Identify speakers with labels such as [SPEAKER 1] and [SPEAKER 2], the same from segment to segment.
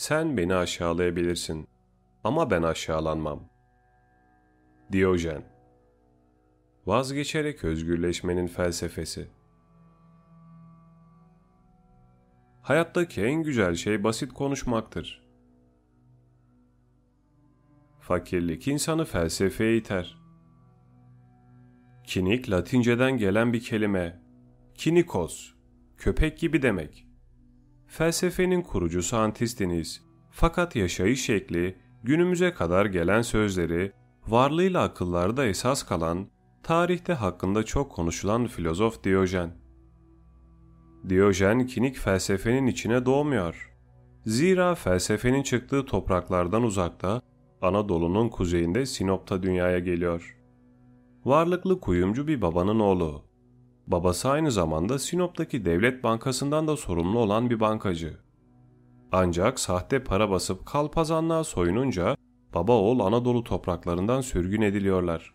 [SPEAKER 1] sen beni aşağılayabilirsin ama ben aşağılanmam. Diyojen Vazgeçerek özgürleşmenin felsefesi Hayattaki en güzel şey basit konuşmaktır. Fakirlik insanı felsefeye iter. Kinik Latinceden gelen bir kelime. Kinikos, köpek gibi demek. Felsefenin kurucusu Antisthenes, fakat yaşayış şekli, günümüze kadar gelen sözleri, varlığıyla akıllarda esas kalan, tarihte hakkında çok konuşulan filozof Diyojen. Diyojen kinik felsefenin içine doğmuyor. Zira felsefenin çıktığı topraklardan uzakta, Anadolu'nun kuzeyinde Sinop'ta dünyaya geliyor. Varlıklı kuyumcu bir babanın oğlu. Babası aynı zamanda Sinop'taki devlet bankasından da sorumlu olan bir bankacı. Ancak sahte para basıp kalpazanlığa soyununca baba oğul Anadolu topraklarından sürgün ediliyorlar.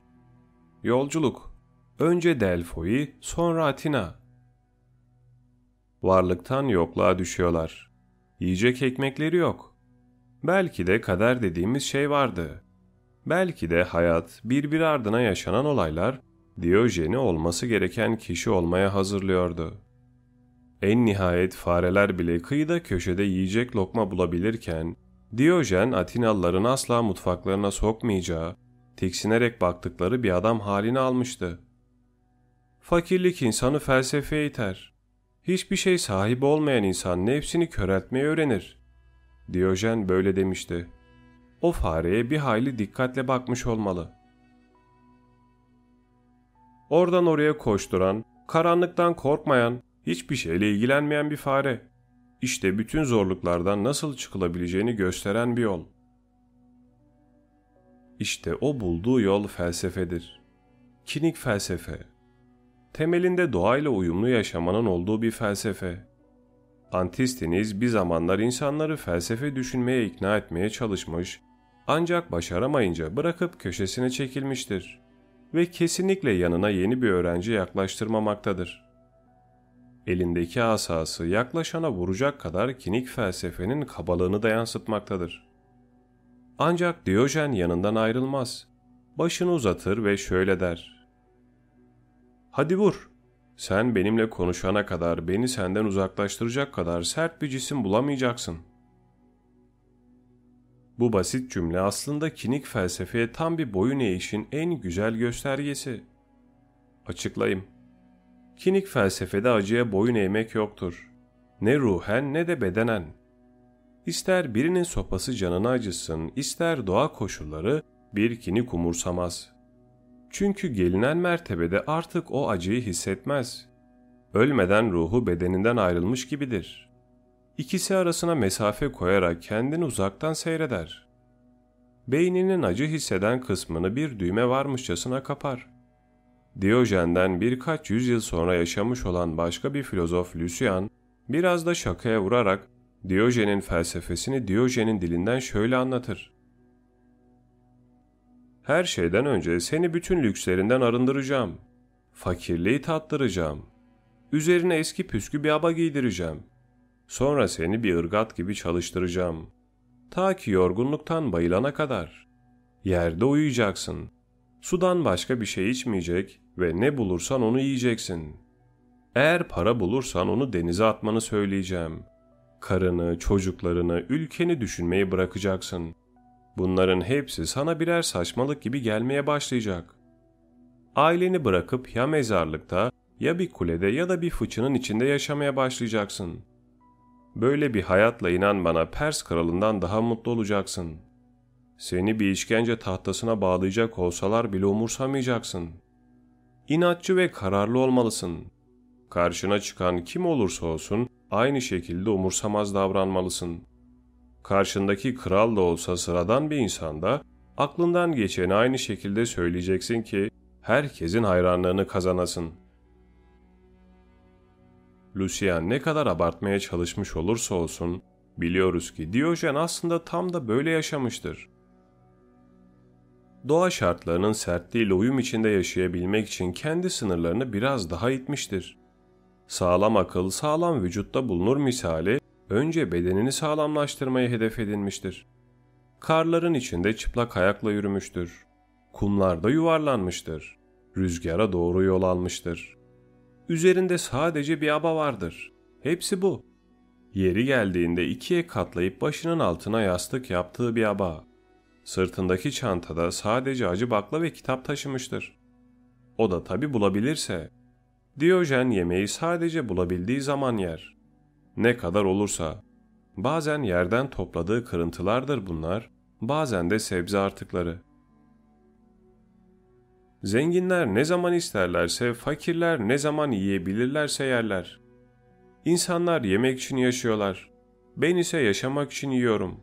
[SPEAKER 1] Yolculuk Önce Delfoy, sonra Atina. Varlıktan yokluğa düşüyorlar. Yiyecek ekmekleri yok. Belki de kader dediğimiz şey vardı. Belki de hayat birbiri ardına yaşanan olaylar Diyojen'i olması gereken kişi olmaya hazırlıyordu. En nihayet fareler bile kıyıda köşede yiyecek lokma bulabilirken Diyojen Atinalıların asla mutfaklarına sokmayacağı, tiksinerek baktıkları bir adam halini almıştı. Fakirlik insanı felsefeye iter. Hiçbir şey sahibi olmayan insan nefsini köreltmeyi öğrenir. Diyojen böyle demişti. O fareye bir hayli dikkatle bakmış olmalı. Oradan oraya koşturan, karanlıktan korkmayan, hiçbir şeyle ilgilenmeyen bir fare. İşte bütün zorluklardan nasıl çıkılabileceğini gösteren bir yol. İşte o bulduğu yol felsefedir. Kinik felsefe. Temelinde doğayla uyumlu yaşamanın olduğu bir felsefe. Antistiniz bir zamanlar insanları felsefe düşünmeye ikna etmeye çalışmış, ancak başaramayınca bırakıp köşesine çekilmiştir ve kesinlikle yanına yeni bir öğrenci yaklaştırmamaktadır. Elindeki asası yaklaşana vuracak kadar kinik felsefenin kabalığını da yansıtmaktadır. Ancak Diyojen yanından ayrılmaz. Başını uzatır ve şöyle der. Hadi vur. Sen benimle konuşana kadar beni senden uzaklaştıracak kadar sert bir cisim bulamayacaksın. Bu basit cümle aslında kinik felsefeye tam bir boyun eğişin en güzel göstergesi. Açıklayayım. Kinik felsefede acıya boyun eğmek yoktur. Ne ruhen ne de bedenen. İster birinin sopası canını acısın, ister doğa koşulları bir kinik umursamaz. Çünkü gelinen mertebede artık o acıyı hissetmez. Ölmeden ruhu bedeninden ayrılmış gibidir. İkisi arasına mesafe koyarak kendini uzaktan seyreder. Beyninin acı hisseden kısmını bir düğme varmışçasına kapar. Diyojen'den birkaç yüzyıl sonra yaşamış olan başka bir filozof Lucian, biraz da şakaya vurarak Diyojen'in felsefesini Diyojen'in dilinden şöyle anlatır. Her şeyden önce seni bütün lükslerinden arındıracağım. Fakirliği tattıracağım. Üzerine eski püskü bir aba giydireceğim. Sonra seni bir ırgat gibi çalıştıracağım. Ta ki yorgunluktan bayılana kadar. Yerde uyuyacaksın. Sudan başka bir şey içmeyecek ve ne bulursan onu yiyeceksin. Eğer para bulursan onu denize atmanı söyleyeceğim. Karını, çocuklarını, ülkeni düşünmeyi bırakacaksın. Bunların hepsi sana birer saçmalık gibi gelmeye başlayacak. Aileni bırakıp ya mezarlıkta ya bir kulede ya da bir fıçının içinde yaşamaya başlayacaksın. Böyle bir hayatla inan bana Pers kralından daha mutlu olacaksın. Seni bir işkence tahtasına bağlayacak olsalar bile umursamayacaksın. İnatçı ve kararlı olmalısın. Karşına çıkan kim olursa olsun aynı şekilde umursamaz davranmalısın. Karşındaki kral da olsa sıradan bir insanda aklından geçeni aynı şekilde söyleyeceksin ki herkesin hayranlığını kazanasın. Lucian ne kadar abartmaya çalışmış olursa olsun biliyoruz ki Diyojen aslında tam da böyle yaşamıştır. Doğa şartlarının sertliğiyle uyum içinde yaşayabilmek için kendi sınırlarını biraz daha itmiştir. Sağlam akıl sağlam vücutta bulunur misali önce bedenini sağlamlaştırmayı hedef edinmiştir. Karların içinde çıplak ayakla yürümüştür. Kumlarda yuvarlanmıştır. Rüzgara doğru yol almıştır. Üzerinde sadece bir aba vardır. Hepsi bu. Yeri geldiğinde ikiye katlayıp başının altına yastık yaptığı bir aba. Sırtındaki çantada sadece acı bakla ve kitap taşımıştır. O da tabi bulabilirse. Diyojen yemeği sadece bulabildiği zaman yer. Ne kadar olursa. Bazen yerden topladığı kırıntılardır bunlar, bazen de sebze artıkları. Zenginler ne zaman isterlerse, fakirler ne zaman yiyebilirlerse yerler. İnsanlar yemek için yaşıyorlar. Ben ise yaşamak için yiyorum.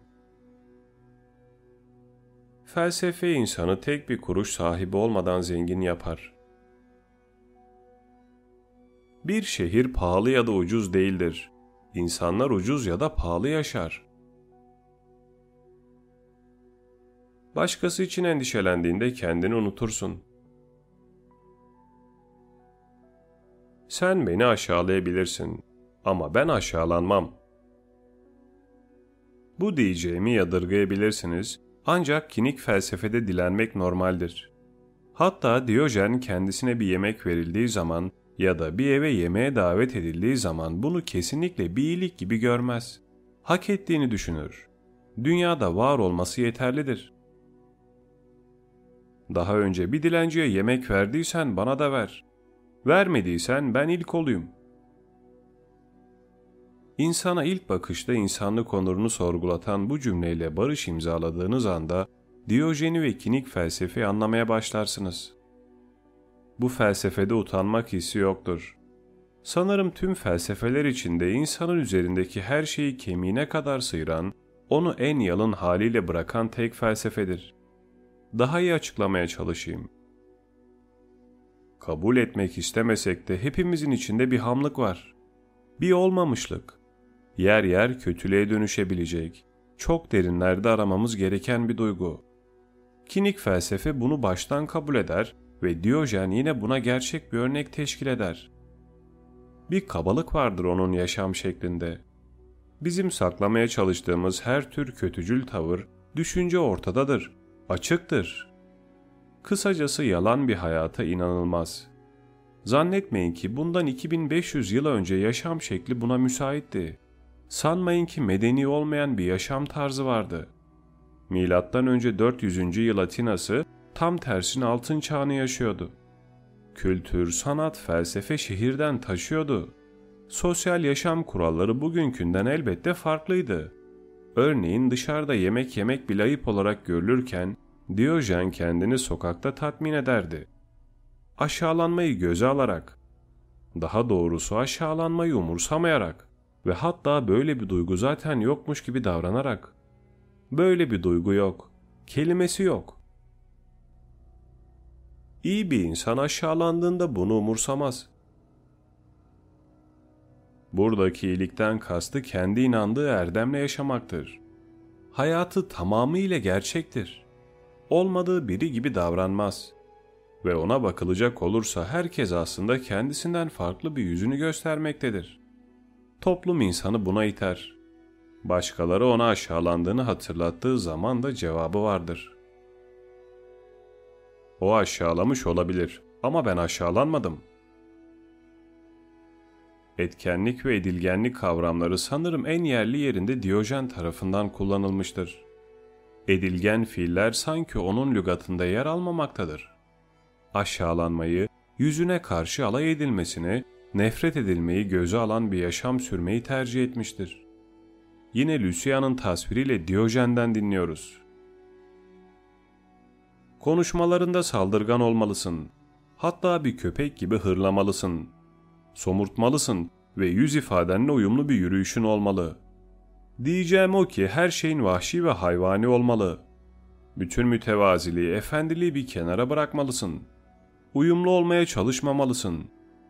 [SPEAKER 1] Felsefe insanı tek bir kuruş sahibi olmadan zengin yapar. Bir şehir pahalı ya da ucuz değildir. İnsanlar ucuz ya da pahalı yaşar. Başkası için endişelendiğinde kendini unutursun. Sen beni aşağılayabilirsin ama ben aşağılanmam. Bu diyeceğimi yadırgayabilirsiniz ancak kinik felsefede dilenmek normaldir. Hatta Diyojen kendisine bir yemek verildiği zaman ya da bir eve yemeğe davet edildiği zaman bunu kesinlikle bir iyilik gibi görmez. Hak ettiğini düşünür. Dünyada var olması yeterlidir. Daha önce bir dilenciye yemek verdiysen bana da ver. Vermediysen ben ilk olayım. İnsana ilk bakışta insanlık onurunu sorgulatan bu cümleyle barış imzaladığınız anda Diyojeni ve kinik felsefi anlamaya başlarsınız. Bu felsefede utanmak hissi yoktur. Sanırım tüm felsefeler içinde insanın üzerindeki her şeyi kemiğine kadar sıyıran, onu en yalın haliyle bırakan tek felsefedir. Daha iyi açıklamaya çalışayım. Kabul etmek istemesek de hepimizin içinde bir hamlık var. Bir olmamışlık. Yer yer kötülüğe dönüşebilecek, çok derinlerde aramamız gereken bir duygu. Kinik felsefe bunu baştan kabul eder ve Diyojen yine buna gerçek bir örnek teşkil eder. Bir kabalık vardır onun yaşam şeklinde. Bizim saklamaya çalıştığımız her tür kötücül tavır, düşünce ortadadır, açıktır. Kısacası yalan bir hayata inanılmaz. Zannetmeyin ki bundan 2500 yıl önce yaşam şekli buna müsaitti. Sanmayın ki medeni olmayan bir yaşam tarzı vardı. Milattan önce 400. yıl Atinası tam tersine altın çağını yaşıyordu. Kültür, sanat, felsefe şehirden taşıyordu. Sosyal yaşam kuralları bugünkünden elbette farklıydı. Örneğin dışarıda yemek yemek bir ayıp olarak görülürken Diyojen kendini sokakta tatmin ederdi. Aşağılanmayı göze alarak, daha doğrusu aşağılanmayı umursamayarak ve hatta böyle bir duygu zaten yokmuş gibi davranarak. Böyle bir duygu yok, kelimesi yok. İyi bir insan aşağılandığında bunu umursamaz. Buradaki iyilikten kastı kendi inandığı erdemle yaşamaktır. Hayatı tamamıyla gerçektir. Olmadığı biri gibi davranmaz. Ve ona bakılacak olursa herkes aslında kendisinden farklı bir yüzünü göstermektedir. Toplum insanı buna iter. Başkaları ona aşağılandığını hatırlattığı zaman da cevabı vardır. O aşağılamış olabilir ama ben aşağılanmadım. Etkenlik ve edilgenlik kavramları sanırım en yerli yerinde Diyojen tarafından kullanılmıştır. Edilgen fiiller sanki onun lügatında yer almamaktadır. Aşağılanmayı, yüzüne karşı alay edilmesini, nefret edilmeyi göze alan bir yaşam sürmeyi tercih etmiştir. Yine Lucian'ın tasviriyle Diyojen'den dinliyoruz. Konuşmalarında saldırgan olmalısın. Hatta bir köpek gibi hırlamalısın. Somurtmalısın ve yüz ifadenle uyumlu bir yürüyüşün olmalı. Diyeceğim o ki her şeyin vahşi ve hayvani olmalı. Bütün mütevaziliği, efendiliği bir kenara bırakmalısın. Uyumlu olmaya çalışmamalısın.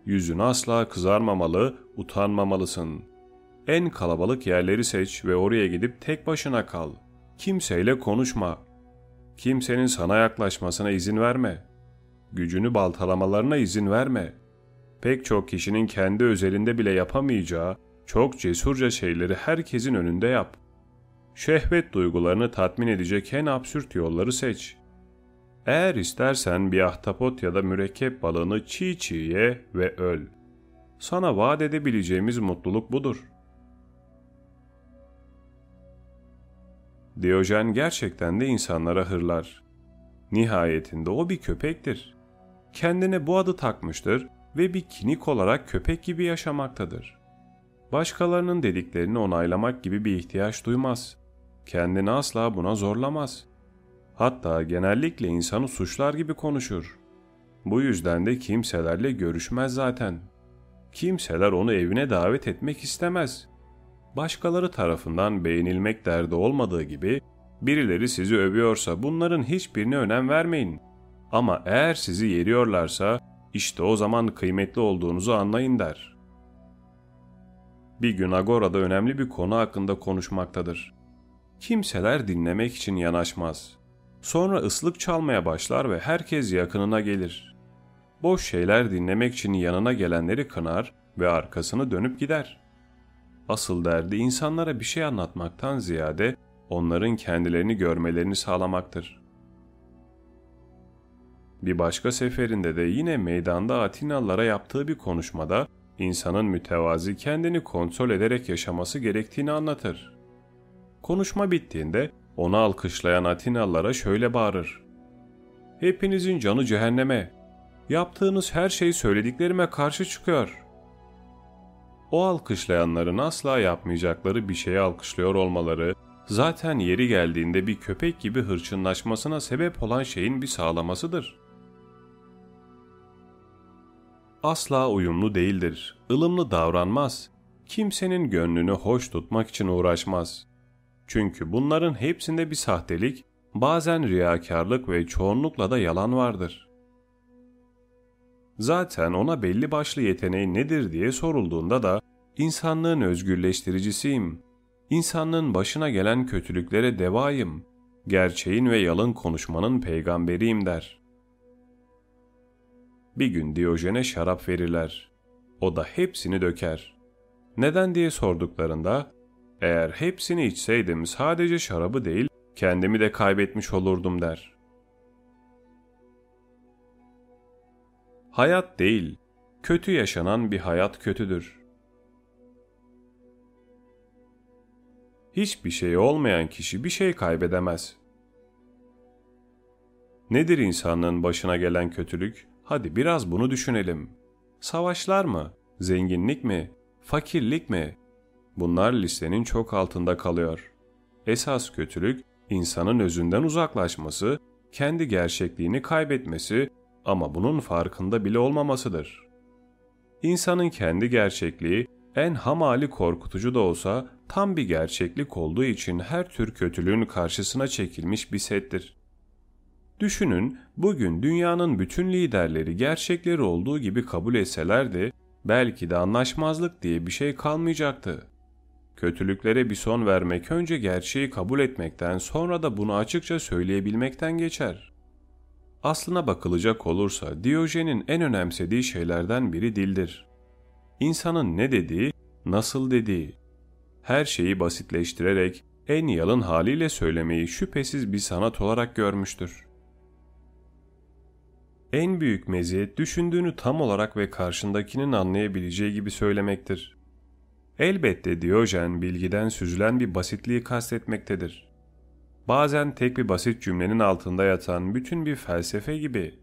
[SPEAKER 1] Yüzün asla kızarmamalı, utanmamalısın. En kalabalık yerleri seç ve oraya gidip tek başına kal. Kimseyle konuşma. Kimsenin sana yaklaşmasına izin verme. Gücünü baltalamalarına izin verme. Pek çok kişinin kendi özelinde bile yapamayacağı Çok cesurca şeyleri herkesin önünde yap. Şehvet duygularını tatmin edecek en absürt yolları seç. Eğer istersen bir ahtapot ya da mürekkep balığını çiğ çiğ ye ve öl. Sana vaat edebileceğimiz mutluluk budur. Diyojen gerçekten de insanlara hırlar. Nihayetinde o bir köpektir. Kendine bu adı takmıştır ve bir kinik olarak köpek gibi yaşamaktadır. Başkalarının dediklerini onaylamak gibi bir ihtiyaç duymaz. Kendini asla buna zorlamaz. Hatta genellikle insanı suçlar gibi konuşur. Bu yüzden de kimselerle görüşmez zaten. Kimseler onu evine davet etmek istemez. Başkaları tarafından beğenilmek derdi olmadığı gibi birileri sizi övüyorsa bunların hiçbirine önem vermeyin. Ama eğer sizi yeriyorlarsa işte o zaman kıymetli olduğunuzu anlayın der. Bir gün Agora'da önemli bir konu hakkında konuşmaktadır. Kimseler dinlemek için yanaşmaz. Sonra ıslık çalmaya başlar ve herkes yakınına gelir. Boş şeyler dinlemek için yanına gelenleri kınar ve arkasını dönüp gider. Asıl derdi insanlara bir şey anlatmaktan ziyade onların kendilerini görmelerini sağlamaktır. Bir başka seferinde de yine meydanda Atinalılara yaptığı bir konuşmada insanın mütevazi kendini kontrol ederek yaşaması gerektiğini anlatır. Konuşma bittiğinde onu alkışlayan Atinalılara şöyle bağırır. Hepinizin canı cehenneme. Yaptığınız her şey söylediklerime karşı çıkıyor. O alkışlayanların asla yapmayacakları bir şeyi alkışlıyor olmaları, zaten yeri geldiğinde bir köpek gibi hırçınlaşmasına sebep olan şeyin bir sağlamasıdır. Asla uyumlu değildir, ılımlı davranmaz, kimsenin gönlünü hoş tutmak için uğraşmaz. Çünkü bunların hepsinde bir sahtelik, bazen riyakarlık ve çoğunlukla da yalan vardır. Zaten ona belli başlı yeteneği nedir diye sorulduğunda da insanlığın özgürleştiricisiyim, insanlığın başına gelen kötülüklere devayım, gerçeğin ve yalın konuşmanın peygamberiyim der. Bir gün Diyojen'e şarap verirler. O da hepsini döker. Neden diye sorduklarında eğer hepsini içseydim sadece şarabı değil, kendimi de kaybetmiş olurdum der. Hayat değil, kötü yaşanan bir hayat kötüdür. Hiçbir şey olmayan kişi bir şey kaybedemez. Nedir insanlığın başına gelen kötülük? Hadi biraz bunu düşünelim. Savaşlar mı? Zenginlik mi? Fakirlik mi? Bunlar listenin çok altında kalıyor. Esas kötülük insanın özünden uzaklaşması, kendi gerçekliğini kaybetmesi ama bunun farkında bile olmamasıdır. İnsanın kendi gerçekliği en hamali korkutucu da olsa tam bir gerçeklik olduğu için her tür kötülüğün karşısına çekilmiş bir settir. Düşünün bugün dünyanın bütün liderleri gerçekleri olduğu gibi kabul etselerdi belki de anlaşmazlık diye bir şey kalmayacaktı. Kötülüklere bir son vermek önce gerçeği kabul etmekten sonra da bunu açıkça söyleyebilmekten geçer. Aslına bakılacak olursa Diyojen'in en önemsediği şeylerden biri dildir. İnsanın ne dediği, nasıl dediği. Her şeyi basitleştirerek en yalın haliyle söylemeyi şüphesiz bir sanat olarak görmüştür. En büyük meziyet düşündüğünü tam olarak ve karşındakinin anlayabileceği gibi söylemektir. Elbette Diyojen bilgiden süzülen bir basitliği kastetmektedir. Bazen tek bir basit cümlenin altında yatan bütün bir felsefe gibi.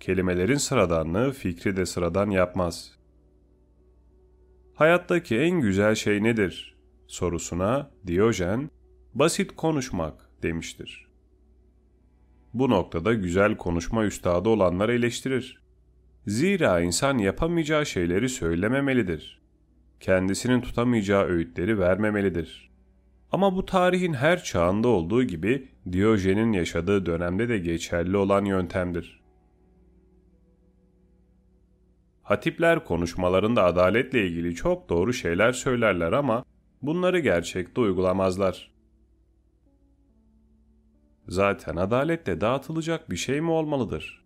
[SPEAKER 1] Kelimelerin sıradanlığı fikri de sıradan yapmaz. Hayattaki en güzel şey nedir? sorusuna Diyojen, basit konuşmak demiştir. Bu noktada güzel konuşma üstadı olanlar eleştirir. Zira insan yapamayacağı şeyleri söylememelidir kendisinin tutamayacağı öğütleri vermemelidir. Ama bu tarihin her çağında olduğu gibi Diyojen'in yaşadığı dönemde de geçerli olan yöntemdir. Hatipler konuşmalarında adaletle ilgili çok doğru şeyler söylerler ama bunları gerçekte uygulamazlar. Zaten adalette dağıtılacak bir şey mi olmalıdır?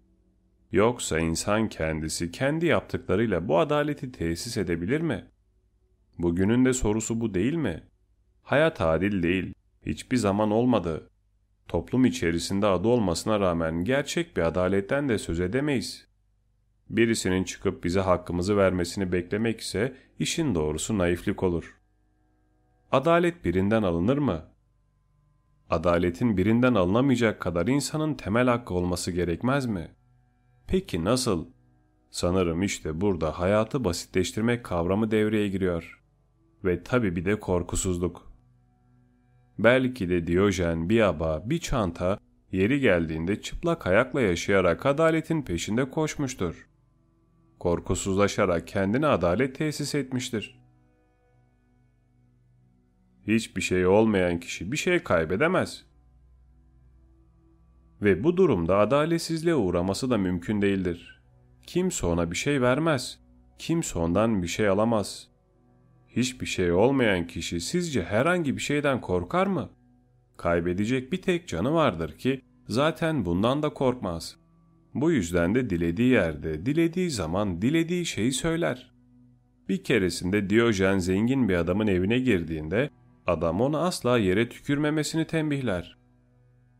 [SPEAKER 1] Yoksa insan kendisi kendi yaptıklarıyla bu adaleti tesis edebilir mi?'' Bugünün de sorusu bu değil mi? Hayat adil değil. Hiçbir zaman olmadı. Toplum içerisinde adı olmasına rağmen gerçek bir adaletten de söz edemeyiz. Birisinin çıkıp bize hakkımızı vermesini beklemek ise işin doğrusu naiflik olur. Adalet birinden alınır mı? Adaletin birinden alınamayacak kadar insanın temel hakkı olması gerekmez mi? Peki nasıl? Sanırım işte burada hayatı basitleştirmek kavramı devreye giriyor. Ve tabii bir de korkusuzluk. Belki de Diyojen bir aba, bir çanta yeri geldiğinde çıplak ayakla yaşayarak adaletin peşinde koşmuştur. Korkusuzlaşarak kendine adalet tesis etmiştir. Hiçbir şey olmayan kişi bir şey kaybedemez. Ve bu durumda adaletsizliğe uğraması da mümkün değildir. Kimse ona bir şey vermez. Kimse ondan bir şey alamaz. Hiçbir şey olmayan kişi sizce herhangi bir şeyden korkar mı? Kaybedecek bir tek canı vardır ki zaten bundan da korkmaz. Bu yüzden de dilediği yerde, dilediği zaman dilediği şeyi söyler. Bir keresinde Diyojen zengin bir adamın evine girdiğinde adam ona asla yere tükürmemesini tembihler.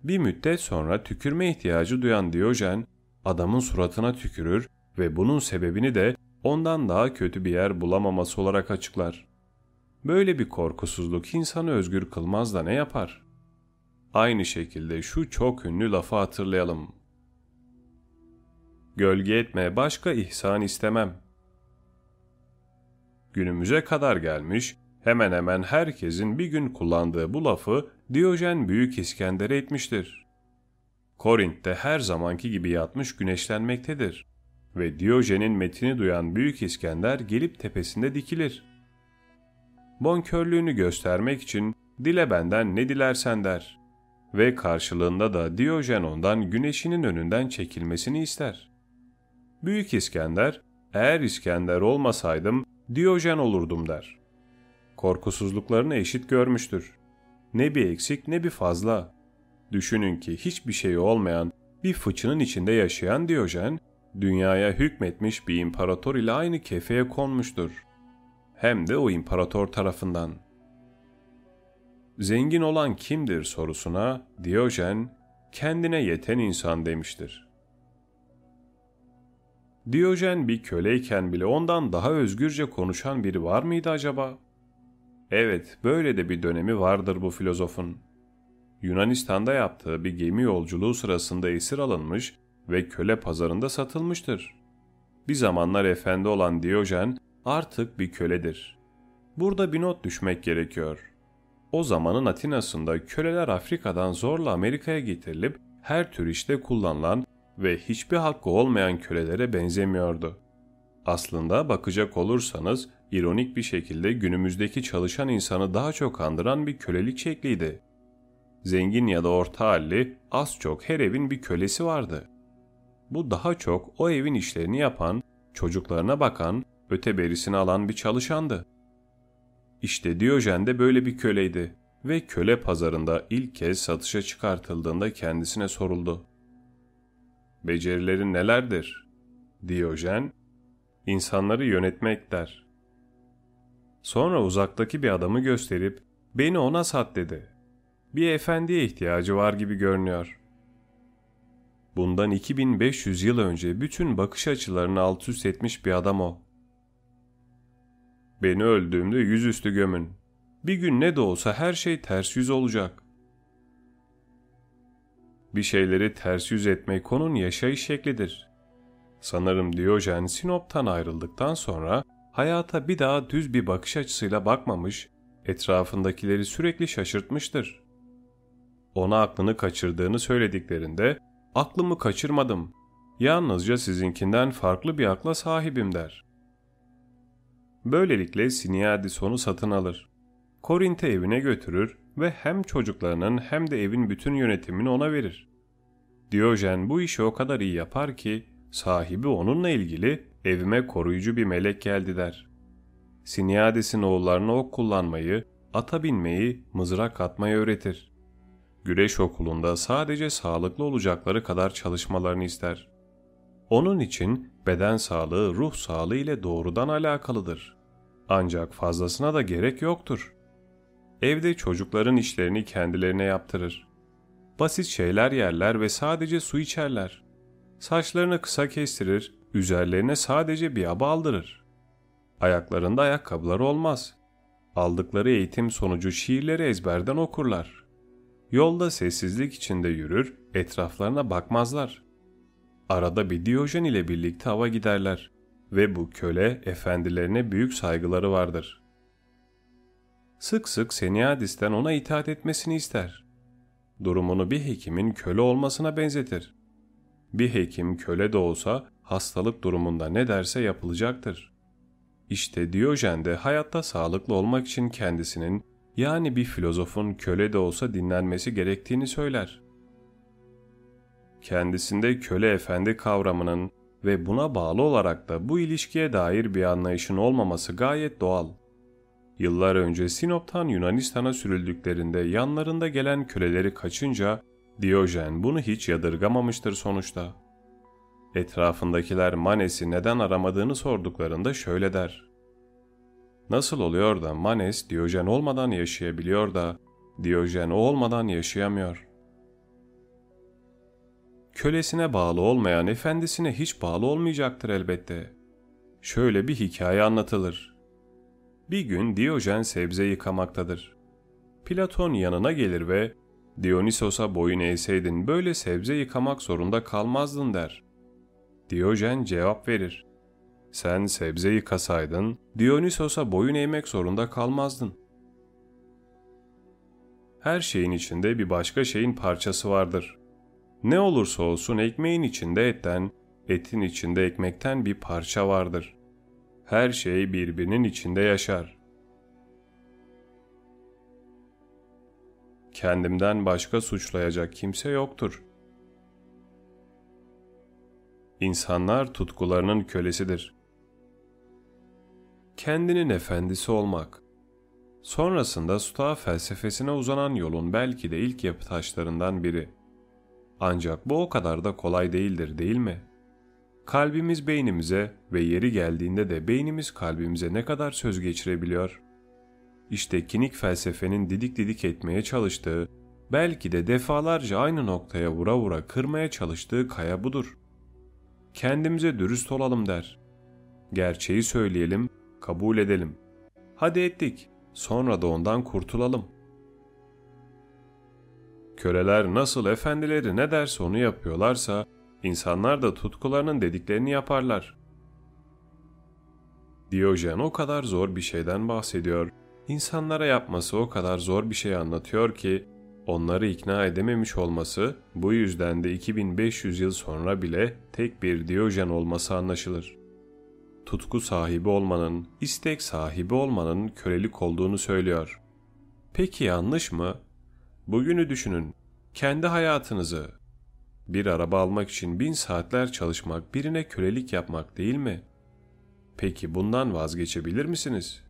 [SPEAKER 1] Bir müddet sonra tükürme ihtiyacı duyan Diyojen adamın suratına tükürür ve bunun sebebini de ondan daha kötü bir yer bulamaması olarak açıklar. Böyle bir korkusuzluk insanı özgür kılmaz da ne yapar? Aynı şekilde şu çok ünlü lafı hatırlayalım. Gölge etme başka ihsan istemem. Günümüze kadar gelmiş, hemen hemen herkesin bir gün kullandığı bu lafı Diyojen Büyük İskender'e etmiştir. Korint'te her zamanki gibi yatmış güneşlenmektedir ve Diyojen'in metini duyan Büyük İskender gelip tepesinde dikilir. Bonkörlüğünü göstermek için dile benden ne dilersen der ve karşılığında da Diyojen ondan güneşinin önünden çekilmesini ister. Büyük İskender, eğer İskender olmasaydım Diyojen olurdum der. Korkusuzluklarını eşit görmüştür. Ne bir eksik ne bir fazla. Düşünün ki hiçbir şey olmayan bir fıçının içinde yaşayan Diyojen, dünyaya hükmetmiş bir imparator ile aynı kefeye konmuştur. Hem de o imparator tarafından. Zengin olan kimdir sorusuna Diyojen, kendine yeten insan demiştir. Diyojen bir köleyken bile ondan daha özgürce konuşan biri var mıydı acaba? Evet, böyle de bir dönemi vardır bu filozofun. Yunanistan'da yaptığı bir gemi yolculuğu sırasında esir alınmış ve köle pazarında satılmıştır. Bir zamanlar efendi olan Diyojen artık bir köledir. Burada bir not düşmek gerekiyor. O zamanın Atina'sında köleler Afrika'dan zorla Amerika'ya getirilip her tür işte kullanılan ve hiçbir hakkı olmayan kölelere benzemiyordu. Aslında bakacak olursanız ironik bir şekilde günümüzdeki çalışan insanı daha çok andıran bir kölelik şekliydi. Zengin ya da orta halli az çok her evin bir kölesi vardı. Bu daha çok o evin işlerini yapan, çocuklarına bakan, öteberisini alan bir çalışandı. İşte Diyojen de böyle bir köleydi ve köle pazarında ilk kez satışa çıkartıldığında kendisine soruldu. Becerilerin nelerdir? Diyojen, insanları yönetmek der. Sonra uzaktaki bir adamı gösterip beni ona sat dedi. Bir efendiye ihtiyacı var gibi görünüyor. Bundan 2500 yıl önce bütün bakış açılarını alt üst etmiş bir adam o. Beni öldüğümde yüzüstü gömün. Bir gün ne de olsa her şey ters yüz olacak. Bir şeyleri ters yüz etmek onun yaşayış şeklidir. Sanırım Diyojen Sinop'tan ayrıldıktan sonra hayata bir daha düz bir bakış açısıyla bakmamış, etrafındakileri sürekli şaşırtmıştır. Ona aklını kaçırdığını söylediklerinde aklımı kaçırmadım. Yalnızca sizinkinden farklı bir akla sahibim der. Böylelikle Siniadis onu satın alır. Korint'e evine götürür ve hem çocuklarının hem de evin bütün yönetimini ona verir. Diyojen bu işi o kadar iyi yapar ki sahibi onunla ilgili evime koruyucu bir melek geldi der. Siniades'in oğullarına ok kullanmayı, ata binmeyi, mızrak atmayı öğretir. Güreş okulunda sadece sağlıklı olacakları kadar çalışmalarını ister. Onun için beden sağlığı ruh sağlığı ile doğrudan alakalıdır. Ancak fazlasına da gerek yoktur. Evde çocukların işlerini kendilerine yaptırır. Basit şeyler yerler ve sadece su içerler. Saçlarını kısa kestirir, üzerlerine sadece bir aba aldırır. Ayaklarında ayakkabıları olmaz. Aldıkları eğitim sonucu şiirleri ezberden okurlar. Yolda sessizlik içinde yürür, etraflarına bakmazlar. Arada bir Diyojen ile birlikte hava giderler ve bu köle efendilerine büyük saygıları vardır. Sık sık Seniadis'ten ona itaat etmesini ister. Durumunu bir hekimin köle olmasına benzetir. Bir hekim köle de olsa hastalık durumunda ne derse yapılacaktır. İşte Diyojen de hayatta sağlıklı olmak için kendisinin yani bir filozofun köle de olsa dinlenmesi gerektiğini söyler. Kendisinde köle efendi kavramının ve buna bağlı olarak da bu ilişkiye dair bir anlayışın olmaması gayet doğal. Yıllar önce Sinop'tan Yunanistan'a sürüldüklerinde yanlarında gelen köleleri kaçınca Diyojen bunu hiç yadırgamamıştır sonuçta. Etrafındakiler Manes'i neden aramadığını sorduklarında şöyle der. Nasıl oluyor da Manes Diyojen olmadan yaşayabiliyor da Diyojen o olmadan yaşayamıyor? Kölesine bağlı olmayan efendisine hiç bağlı olmayacaktır elbette. Şöyle bir hikaye anlatılır. Bir gün Diyojen sebze yıkamaktadır. Platon yanına gelir ve Dionysos'a boyun eğseydin böyle sebze yıkamak zorunda kalmazdın der. Diyojen cevap verir. Sen sebze yıkasaydın Dionysos'a boyun eğmek zorunda kalmazdın. Her şeyin içinde bir başka şeyin parçası vardır. Ne olursa olsun ekmeğin içinde etten, etin içinde ekmekten bir parça vardır. Her şey birbirinin içinde yaşar. Kendimden başka suçlayacak kimse yoktur. İnsanlar tutkularının kölesidir. Kendinin efendisi olmak. Sonrasında Stoa felsefesine uzanan yolun belki de ilk yapı taşlarından biri. Ancak bu o kadar da kolay değildir değil mi? Kalbimiz beynimize ve yeri geldiğinde de beynimiz kalbimize ne kadar söz geçirebiliyor? İşte kinik felsefenin didik didik etmeye çalıştığı, belki de defalarca aynı noktaya vura vura kırmaya çalıştığı kaya budur. Kendimize dürüst olalım der. Gerçeği söyleyelim, kabul edelim. Hadi ettik, sonra da ondan kurtulalım. Köleler nasıl efendileri ne derse onu yapıyorlarsa, insanlar da tutkularının dediklerini yaparlar. Diyojen o kadar zor bir şeyden bahsediyor. İnsanlara yapması o kadar zor bir şey anlatıyor ki, onları ikna edememiş olması bu yüzden de 2500 yıl sonra bile tek bir Diyojen olması anlaşılır. Tutku sahibi olmanın, istek sahibi olmanın kölelik olduğunu söylüyor. Peki yanlış mı? Bugünü düşünün. Kendi hayatınızı. Bir araba almak için bin saatler çalışmak, birine kölelik yapmak değil mi? Peki bundan vazgeçebilir misiniz?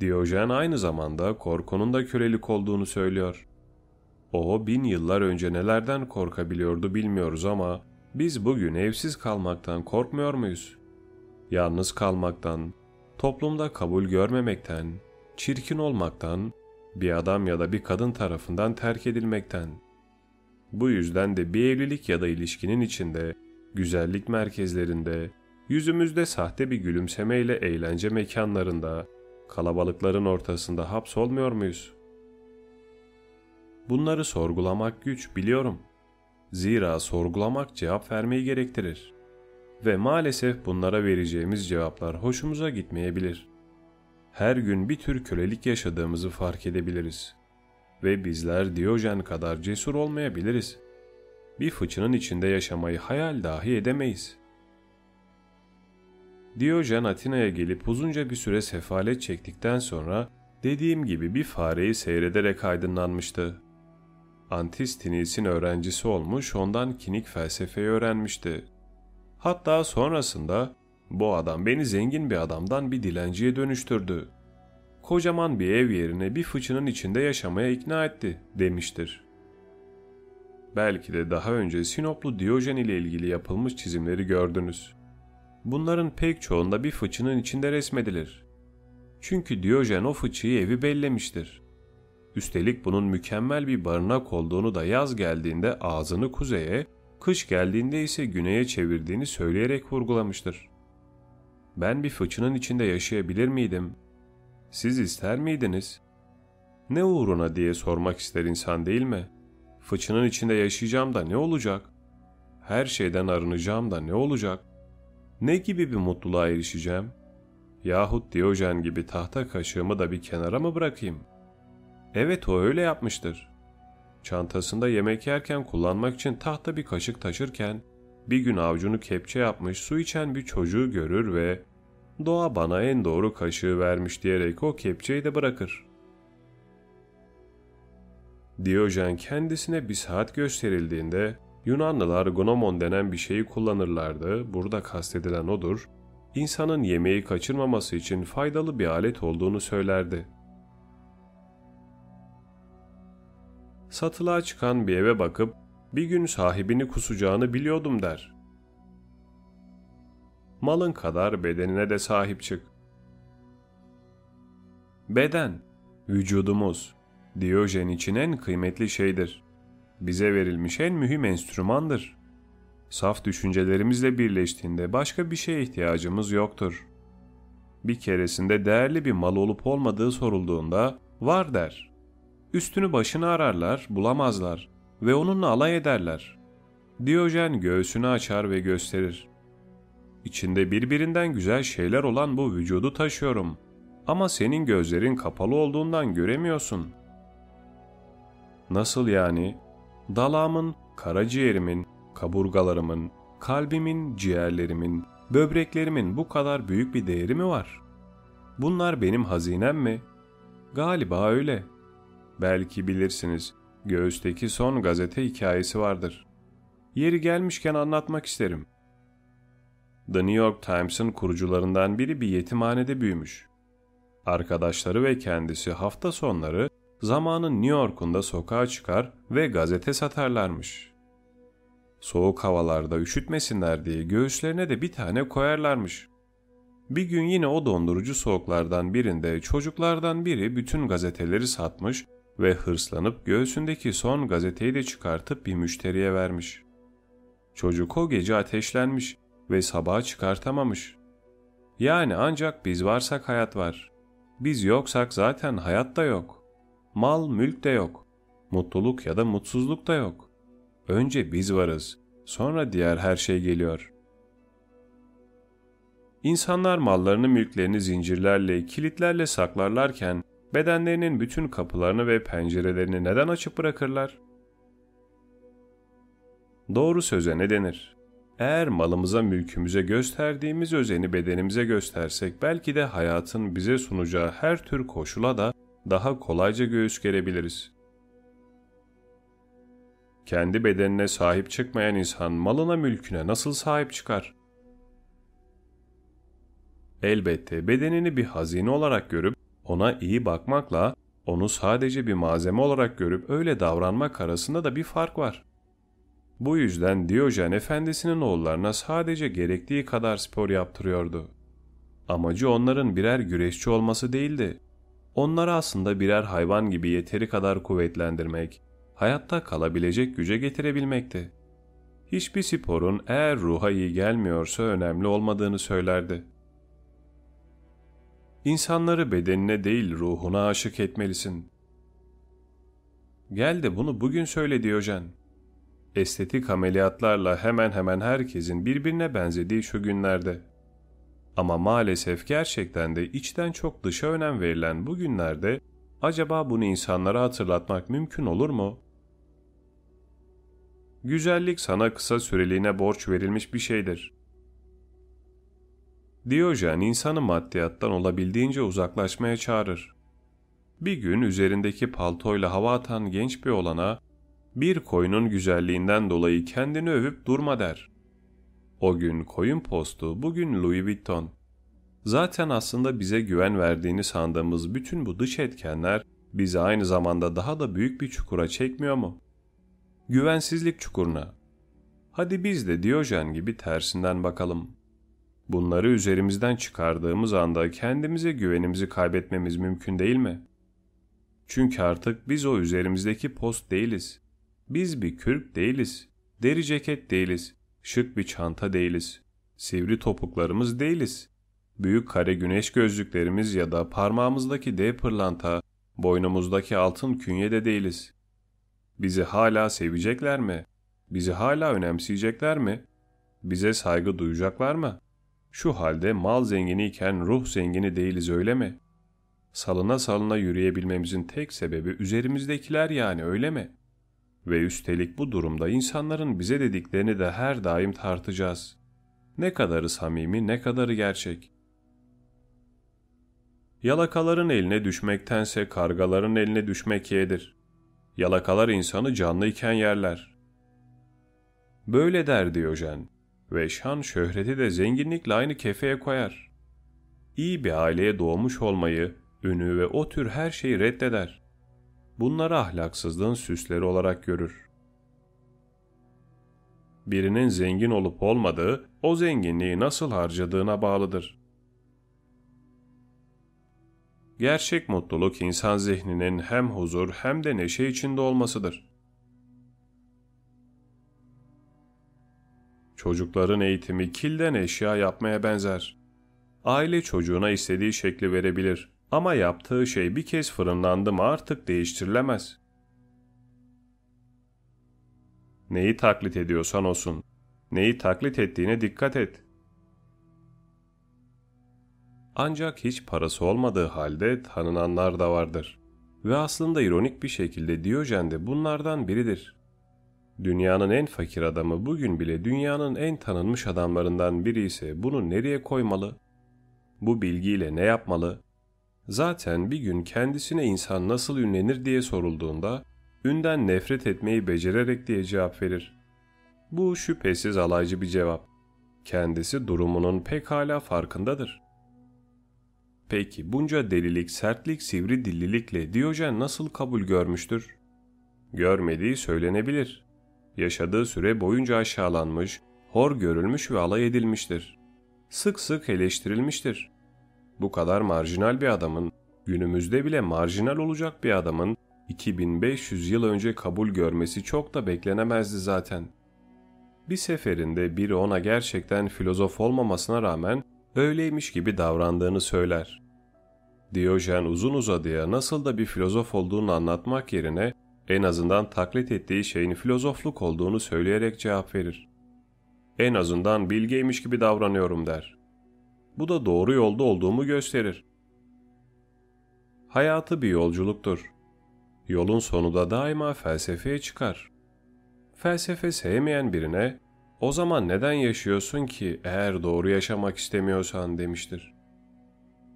[SPEAKER 1] Diyojen aynı zamanda korkunun da kölelik olduğunu söylüyor. O bin yıllar önce nelerden korkabiliyordu bilmiyoruz ama biz bugün evsiz kalmaktan korkmuyor muyuz? Yalnız kalmaktan, toplumda kabul görmemekten, çirkin olmaktan, bir adam ya da bir kadın tarafından terk edilmekten. Bu yüzden de bir evlilik ya da ilişkinin içinde, güzellik merkezlerinde, yüzümüzde sahte bir gülümsemeyle eğlence mekanlarında, kalabalıkların ortasında hapsolmuyor muyuz? Bunları sorgulamak güç biliyorum. Zira sorgulamak cevap vermeyi gerektirir. Ve maalesef bunlara vereceğimiz cevaplar hoşumuza gitmeyebilir. Her gün bir tür kölelik yaşadığımızı fark edebiliriz. Ve bizler Diyojen kadar cesur olmayabiliriz. Bir fıçının içinde yaşamayı hayal dahi edemeyiz.'' Diyojen Atina'ya gelip uzunca bir süre sefalet çektikten sonra dediğim gibi bir fareyi seyrederek aydınlanmıştı. Antistinis'in öğrencisi olmuş ondan kinik felsefeyi öğrenmişti. Hatta sonrasında bu adam beni zengin bir adamdan bir dilenciye dönüştürdü. Kocaman bir ev yerine bir fıçının içinde yaşamaya ikna etti demiştir. Belki de daha önce Sinoplu Diyojen ile ilgili yapılmış çizimleri gördünüz. Bunların pek çoğunda bir fıçının içinde resmedilir. Çünkü Diyojen o fıçıyı evi bellemiştir. Üstelik bunun mükemmel bir barınak olduğunu da yaz geldiğinde ağzını kuzeye, kış geldiğinde ise güneye çevirdiğini söyleyerek vurgulamıştır. Ben bir fıçının içinde yaşayabilir miydim? Siz ister miydiniz? Ne uğruna diye sormak ister insan değil mi? Fıçının içinde yaşayacağım da ne olacak? Her şeyden arınacağım da ne olacak? Ne gibi bir mutluluğa erişeceğim? Yahut Diyojen gibi tahta kaşığımı da bir kenara mı bırakayım? Evet o öyle yapmıştır. Çantasında yemek yerken kullanmak için tahta bir kaşık taşırken bir gün avcunu kepçe yapmış su içen bir çocuğu görür ve doğa bana en doğru kaşığı vermiş diyerek o kepçeyi de bırakır. Diyojen kendisine bir saat gösterildiğinde Yunanlılar gnomon denen bir şeyi kullanırlardı. Burada kastedilen odur. İnsanın yemeği kaçırmaması için faydalı bir alet olduğunu söylerdi. Satılığa çıkan bir eve bakıp bir gün sahibini kusacağını biliyordum der. Malın kadar bedenine de sahip çık. Beden, vücudumuz, Diyojen için en kıymetli şeydir. Bize verilmiş en mühim enstrümandır. Saf düşüncelerimizle birleştiğinde başka bir şeye ihtiyacımız yoktur. Bir keresinde değerli bir mal olup olmadığı sorulduğunda var der. Üstünü başını ararlar, bulamazlar ve onunla alay ederler. Diyojen göğsünü açar ve gösterir. İçinde birbirinden güzel şeyler olan bu vücudu taşıyorum. Ama senin gözlerin kapalı olduğundan göremiyorsun. Nasıl yani? Dalağımın, karaciğerimin, kaburgalarımın, kalbimin, ciğerlerimin, böbreklerimin bu kadar büyük bir değeri mi var? Bunlar benim hazinem mi? Galiba öyle. Belki bilirsiniz, göğüsteki son gazete hikayesi vardır. Yeri gelmişken anlatmak isterim. The New York Times'ın kurucularından biri bir yetimhanede büyümüş. Arkadaşları ve kendisi hafta sonları zamanın New York'unda sokağa çıkar ve gazete satarlarmış. Soğuk havalarda üşütmesinler diye göğüslerine de bir tane koyarlarmış. Bir gün yine o dondurucu soğuklardan birinde çocuklardan biri bütün gazeteleri satmış ve hırslanıp göğsündeki son gazeteyi de çıkartıp bir müşteriye vermiş. Çocuk o gece ateşlenmiş ve sabaha çıkartamamış. Yani ancak biz varsak hayat var. Biz yoksak zaten hayat da yok. Mal, mülk de yok. Mutluluk ya da mutsuzluk da yok. Önce biz varız. Sonra diğer her şey geliyor. İnsanlar mallarını, mülklerini zincirlerle, kilitlerle saklarlarken bedenlerinin bütün kapılarını ve pencerelerini neden açık bırakırlar? Doğru söze ne denir? Eğer malımıza, mülkümüze gösterdiğimiz özeni bedenimize göstersek belki de hayatın bize sunacağı her tür koşula da daha kolayca göğüs gerebiliriz. Kendi bedenine sahip çıkmayan insan malına mülküne nasıl sahip çıkar? Elbette bedenini bir hazine olarak görüp ona iyi bakmakla onu sadece bir malzeme olarak görüp öyle davranmak arasında da bir fark var. Bu yüzden Diyojen efendisinin oğullarına sadece gerektiği kadar spor yaptırıyordu. Amacı onların birer güreşçi olması değildi. Onları aslında birer hayvan gibi yeteri kadar kuvvetlendirmek, hayatta kalabilecek güce getirebilmekti. Hiçbir sporun eğer ruha iyi gelmiyorsa önemli olmadığını söylerdi. İnsanları bedenine değil ruhuna aşık etmelisin. Gel de bunu bugün söyle Diyojen. Estetik ameliyatlarla hemen hemen herkesin birbirine benzediği şu günlerde. Ama maalesef gerçekten de içten çok dışa önem verilen bu günlerde acaba bunu insanlara hatırlatmak mümkün olur mu? Güzellik sana kısa süreliğine borç verilmiş bir şeydir. Diyojen insanı maddiyattan olabildiğince uzaklaşmaya çağırır. Bir gün üzerindeki paltoyla hava atan genç bir olana bir koyunun güzelliğinden dolayı kendini övüp durma der. O gün koyun postu, bugün Louis Vuitton. Zaten aslında bize güven verdiğini sandığımız bütün bu dış etkenler bizi aynı zamanda daha da büyük bir çukura çekmiyor mu? Güvensizlik çukuruna. Hadi biz de Diyojen gibi tersinden bakalım. Bunları üzerimizden çıkardığımız anda kendimize güvenimizi kaybetmemiz mümkün değil mi? Çünkü artık biz o üzerimizdeki post değiliz. Biz bir kürk değiliz. Deri ceket değiliz. Şık bir çanta değiliz. Sivri topuklarımız değiliz. Büyük kare güneş gözlüklerimiz ya da parmağımızdaki dev pırlanta, boynumuzdaki altın künye de değiliz. Bizi hala sevecekler mi? Bizi hala önemseyecekler mi? Bize saygı duyacaklar mı? Şu halde mal zenginiyken ruh zengini değiliz öyle mi? Salına salına yürüyebilmemizin tek sebebi üzerimizdekiler yani öyle mi? Ve üstelik bu durumda insanların bize dediklerini de her daim tartacağız. Ne kadarı samimi, ne kadarı gerçek. Yalakaların eline düşmektense kargaların eline düşmek yeğdir. Yalakalar insanı canlıyken yerler. Böyle der Diyojen ve şan şöhreti de zenginlikle aynı kefeye koyar. İyi bir aileye doğmuş olmayı, ünü ve o tür her şeyi reddeder. Bunları ahlaksızlığın süsleri olarak görür. Birinin zengin olup olmadığı, o zenginliği nasıl harcadığına bağlıdır. Gerçek mutluluk insan zihninin hem huzur hem de neşe içinde olmasıdır. Çocukların eğitimi kilden eşya yapmaya benzer. Aile çocuğuna istediği şekli verebilir ama yaptığı şey bir kez fırınlandı mı artık değiştirilemez. Neyi taklit ediyorsan olsun. Neyi taklit ettiğine dikkat et. Ancak hiç parası olmadığı halde tanınanlar da vardır. Ve aslında ironik bir şekilde Diyojen de bunlardan biridir. Dünyanın en fakir adamı bugün bile dünyanın en tanınmış adamlarından biri ise bunu nereye koymalı? Bu bilgiyle ne yapmalı? Zaten bir gün kendisine insan nasıl ünlenir diye sorulduğunda ünden nefret etmeyi becererek diye cevap verir. Bu şüphesiz alaycı bir cevap. Kendisi durumunun pekala farkındadır. Peki bunca delilik, sertlik, sivri dillilikle Diyojen nasıl kabul görmüştür? Görmediği söylenebilir. Yaşadığı süre boyunca aşağılanmış, hor görülmüş ve alay edilmiştir. Sık sık eleştirilmiştir. Bu kadar marjinal bir adamın, günümüzde bile marjinal olacak bir adamın 2500 yıl önce kabul görmesi çok da beklenemezdi zaten. Bir seferinde biri ona gerçekten filozof olmamasına rağmen öyleymiş gibi davrandığını söyler. Diyojen uzun uzadıya nasıl da bir filozof olduğunu anlatmak yerine en azından taklit ettiği şeyin filozofluk olduğunu söyleyerek cevap verir. En azından bilgeymiş gibi davranıyorum der. Bu da doğru yolda olduğumu gösterir. Hayatı bir yolculuktur. Yolun sonu da daima felsefeye çıkar. Felsefe sevmeyen birine o zaman neden yaşıyorsun ki eğer doğru yaşamak istemiyorsan demiştir.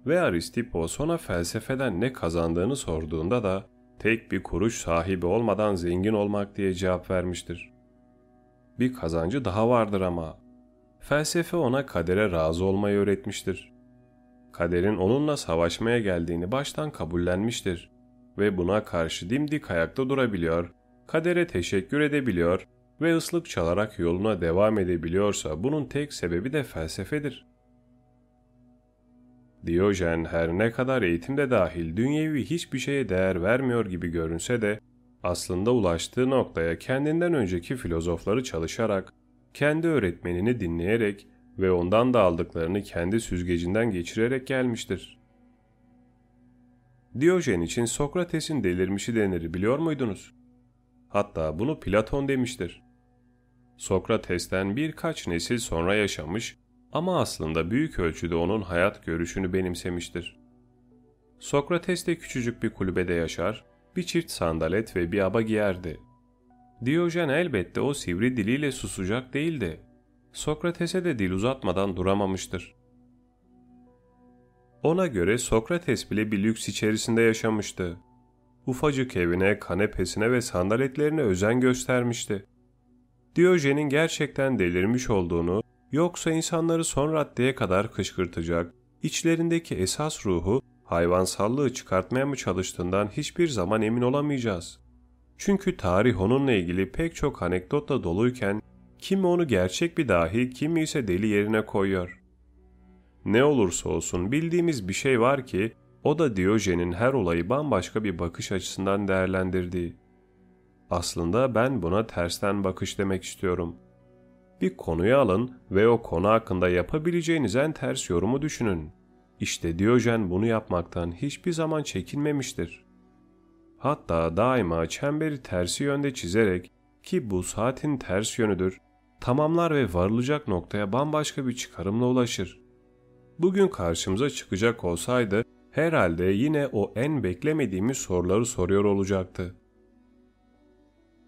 [SPEAKER 1] Ve Aristippos ona felsefeden ne kazandığını sorduğunda da tek bir kuruş sahibi olmadan zengin olmak diye cevap vermiştir. Bir kazancı daha vardır ama. Felsefe ona kadere razı olmayı öğretmiştir. Kaderin onunla savaşmaya geldiğini baştan kabullenmiştir ve buna karşı dimdik ayakta durabiliyor, kadere teşekkür edebiliyor ve ıslık çalarak yoluna devam edebiliyorsa bunun tek sebebi de felsefedir. Diyojen her ne kadar eğitimde dahil dünyevi hiçbir şeye değer vermiyor gibi görünse de aslında ulaştığı noktaya kendinden önceki filozofları çalışarak, kendi öğretmenini dinleyerek ve ondan da aldıklarını kendi süzgecinden geçirerek gelmiştir. Diyojen için Sokrates'in delirmişi denir biliyor muydunuz? Hatta bunu Platon demiştir. Sokrates'ten birkaç nesil sonra yaşamış ama aslında büyük ölçüde onun hayat görüşünü benimsemiştir. Sokrates de küçücük bir kulübede yaşar, bir çift sandalet ve bir aba giyerdi. Diyojen elbette o sivri diliyle susacak değildi. Sokrates'e de dil uzatmadan duramamıştır. Ona göre Sokrates bile bir lüks içerisinde yaşamıştı. Ufacık evine, kanepesine ve sandaletlerine özen göstermişti. Diyojen'in gerçekten delirmiş olduğunu Yoksa insanları son raddeye kadar kışkırtacak, içlerindeki esas ruhu hayvansallığı çıkartmaya mı çalıştığından hiçbir zaman emin olamayacağız. Çünkü tarih onunla ilgili pek çok anekdotla doluyken kimi onu gerçek bir dahi kimi ise deli yerine koyuyor. Ne olursa olsun bildiğimiz bir şey var ki o da Diyojen'in her olayı bambaşka bir bakış açısından değerlendirdiği. Aslında ben buna tersten bakış demek istiyorum. Bir konuyu alın ve o konu hakkında yapabileceğiniz en ters yorumu düşünün. İşte Diyojen bunu yapmaktan hiçbir zaman çekinmemiştir. Hatta daima çemberi tersi yönde çizerek ki bu saatin ters yönüdür, tamamlar ve varılacak noktaya bambaşka bir çıkarımla ulaşır. Bugün karşımıza çıkacak olsaydı herhalde yine o en beklemediğimiz soruları soruyor olacaktı.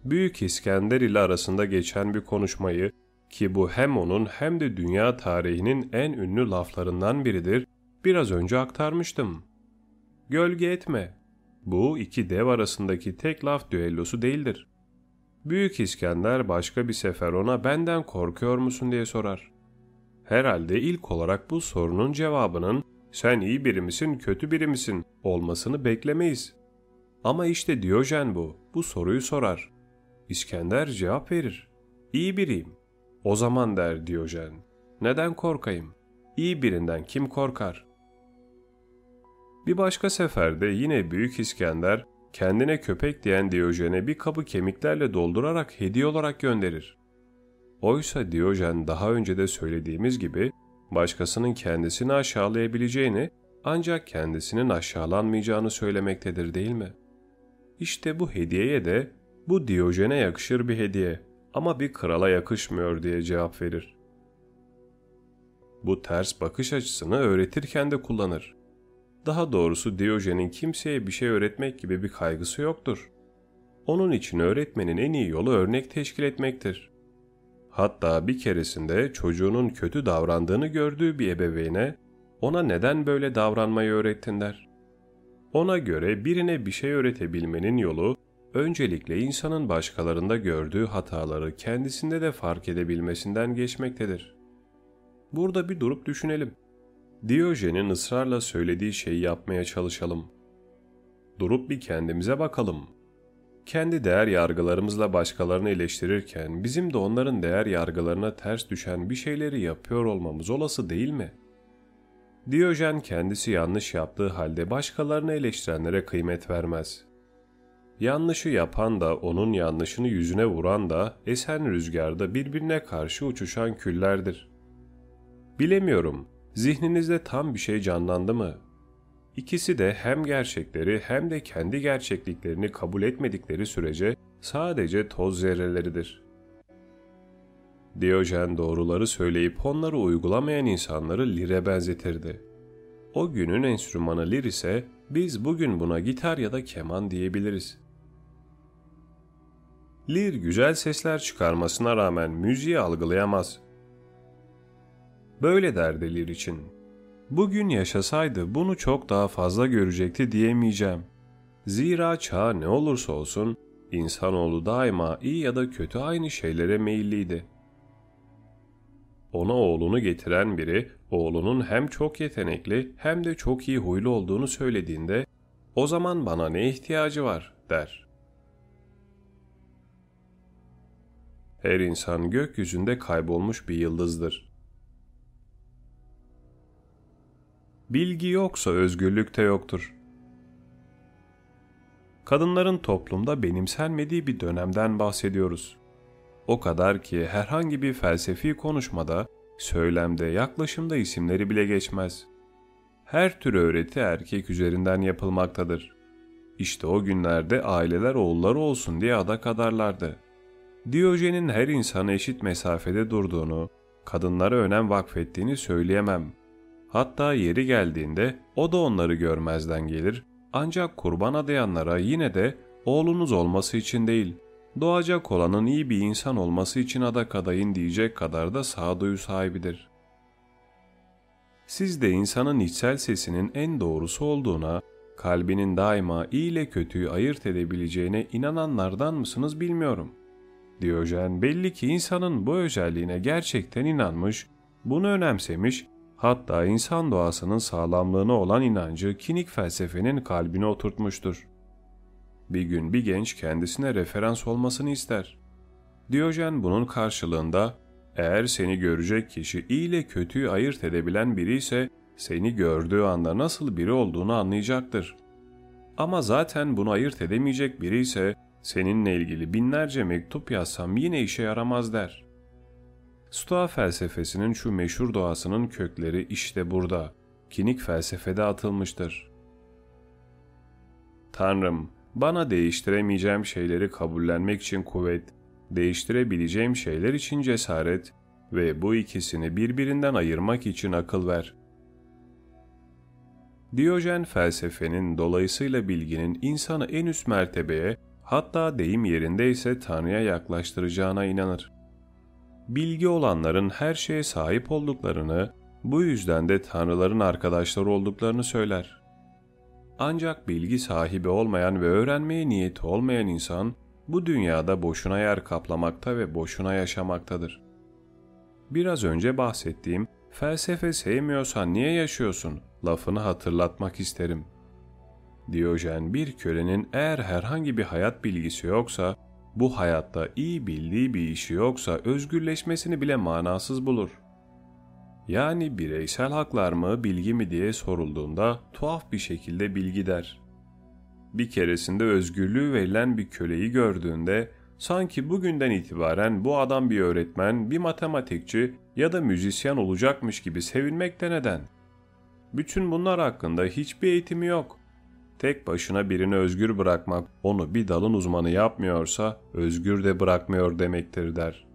[SPEAKER 1] Büyük İskender ile arasında geçen bir konuşmayı ki bu hem onun hem de dünya tarihinin en ünlü laflarından biridir, biraz önce aktarmıştım. Gölge etme. Bu iki dev arasındaki tek laf düellosu değildir. Büyük İskender başka bir sefer ona benden korkuyor musun diye sorar. Herhalde ilk olarak bu sorunun cevabının sen iyi biri misin, kötü biri misin olmasını beklemeyiz. Ama işte Diyojen bu, bu soruyu sorar. İskender cevap verir. İyi biriyim. O zaman der Diyojen. Neden korkayım? İyi birinden kim korkar? Bir başka seferde yine Büyük İskender kendine köpek diyen Diyojen'e bir kabı kemiklerle doldurarak hediye olarak gönderir. Oysa Diyojen daha önce de söylediğimiz gibi başkasının kendisini aşağılayabileceğini ancak kendisinin aşağılanmayacağını söylemektedir değil mi? İşte bu hediyeye de bu Diyojen'e yakışır bir hediye ama bir krala yakışmıyor diye cevap verir. Bu ters bakış açısını öğretirken de kullanır. Daha doğrusu Diyojen'in kimseye bir şey öğretmek gibi bir kaygısı yoktur. Onun için öğretmenin en iyi yolu örnek teşkil etmektir. Hatta bir keresinde çocuğunun kötü davrandığını gördüğü bir ebeveyne ona neden böyle davranmayı öğrettin der. Ona göre birine bir şey öğretebilmenin yolu öncelikle insanın başkalarında gördüğü hataları kendisinde de fark edebilmesinden geçmektedir. Burada bir durup düşünelim. Diyojen'in ısrarla söylediği şeyi yapmaya çalışalım. Durup bir kendimize bakalım. Kendi değer yargılarımızla başkalarını eleştirirken bizim de onların değer yargılarına ters düşen bir şeyleri yapıyor olmamız olası değil mi? Diyojen kendisi yanlış yaptığı halde başkalarını eleştirenlere kıymet vermez. Yanlışı yapan da onun yanlışını yüzüne vuran da esen rüzgarda birbirine karşı uçuşan küllerdir. Bilemiyorum, zihninizde tam bir şey canlandı mı? İkisi de hem gerçekleri hem de kendi gerçekliklerini kabul etmedikleri sürece sadece toz zerreleridir. Diyojen doğruları söyleyip onları uygulamayan insanları lire benzetirdi. O günün enstrümanı lir ise biz bugün buna gitar ya da keman diyebiliriz. Lir güzel sesler çıkarmasına rağmen müziği algılayamaz. Böyle derdi Lir için. Bugün yaşasaydı bunu çok daha fazla görecekti diyemeyeceğim. Zira çağ ne olursa olsun insanoğlu daima iyi ya da kötü aynı şeylere meyilliydi. Ona oğlunu getiren biri oğlunun hem çok yetenekli hem de çok iyi huylu olduğunu söylediğinde o zaman bana ne ihtiyacı var der. Her insan gökyüzünde kaybolmuş bir yıldızdır. Bilgi yoksa özgürlük de yoktur. Kadınların toplumda benimsenmediği bir dönemden bahsediyoruz. O kadar ki herhangi bir felsefi konuşmada, söylemde, yaklaşımda isimleri bile geçmez. Her tür öğreti erkek üzerinden yapılmaktadır. İşte o günlerde aileler oğulları olsun diye adak adarlardı. Diyojen'in her insana eşit mesafede durduğunu, kadınlara önem vakfettiğini söyleyemem. Hatta yeri geldiğinde o da onları görmezden gelir ancak kurban adayanlara yine de oğlunuz olması için değil, doğacak olanın iyi bir insan olması için adak adayın diyecek kadar da sağduyu sahibidir. Siz de insanın içsel sesinin en doğrusu olduğuna, kalbinin daima iyi ile kötüyü ayırt edebileceğine inananlardan mısınız bilmiyorum. Diyojen belli ki insanın bu özelliğine gerçekten inanmış, bunu önemsemiş Hatta insan doğasının sağlamlığına olan inancı kinik felsefenin kalbine oturtmuştur. Bir gün bir genç kendisine referans olmasını ister. Diyojen bunun karşılığında Eğer seni görecek kişi iyi ile kötüyü ayırt edebilen biri ise seni gördüğü anda nasıl biri olduğunu anlayacaktır. Ama zaten bunu ayırt edemeyecek biri ise seninle ilgili binlerce mektup yazsam yine işe yaramaz der. Stoa felsefesinin şu meşhur doğasının kökleri işte burada, kinik felsefede atılmıştır. Tanrım, bana değiştiremeyeceğim şeyleri kabullenmek için kuvvet, değiştirebileceğim şeyler için cesaret ve bu ikisini birbirinden ayırmak için akıl ver. Diyojen felsefenin dolayısıyla bilginin insanı en üst mertebeye hatta deyim yerindeyse Tanrı'ya yaklaştıracağına inanır. Bilgi olanların her şeye sahip olduklarını, bu yüzden de tanrıların arkadaşları olduklarını söyler. Ancak bilgi sahibi olmayan ve öğrenmeye niyeti olmayan insan bu dünyada boşuna yer kaplamakta ve boşuna yaşamaktadır. Biraz önce bahsettiğim felsefe sevmiyorsan niye yaşıyorsun lafını hatırlatmak isterim. Diyojen bir kölenin eğer herhangi bir hayat bilgisi yoksa, bu hayatta iyi bildiği bir işi yoksa özgürleşmesini bile manasız bulur. Yani bireysel haklar mı bilgi mi diye sorulduğunda tuhaf bir şekilde bilgi der. Bir keresinde özgürlüğü verilen bir köleyi gördüğünde sanki bugünden itibaren bu adam bir öğretmen, bir matematikçi ya da müzisyen olacakmış gibi sevinmekte neden? Bütün bunlar hakkında hiçbir eğitimi yok. Tek başına birini özgür bırakmak onu bir dalın uzmanı yapmıyorsa özgür de bırakmıyor demektir der.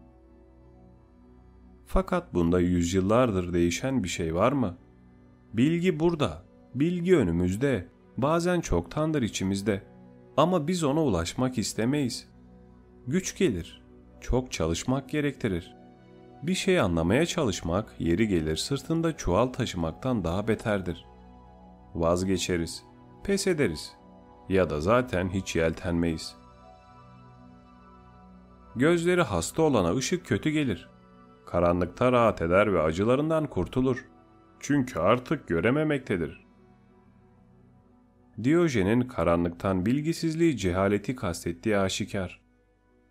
[SPEAKER 1] Fakat bunda yüzyıllardır değişen bir şey var mı? Bilgi burada, bilgi önümüzde, bazen çoktandır içimizde. Ama biz ona ulaşmak istemeyiz. Güç gelir, çok çalışmak gerektirir. Bir şey anlamaya çalışmak yeri gelir sırtında çuval taşımaktan daha beterdir. Vazgeçeriz, pes ederiz ya da zaten hiç yeltenmeyiz. Gözleri hasta olana ışık kötü gelir. Karanlıkta rahat eder ve acılarından kurtulur. Çünkü artık görememektedir. Diyojen'in karanlıktan bilgisizliği cehaleti kastettiği aşikar.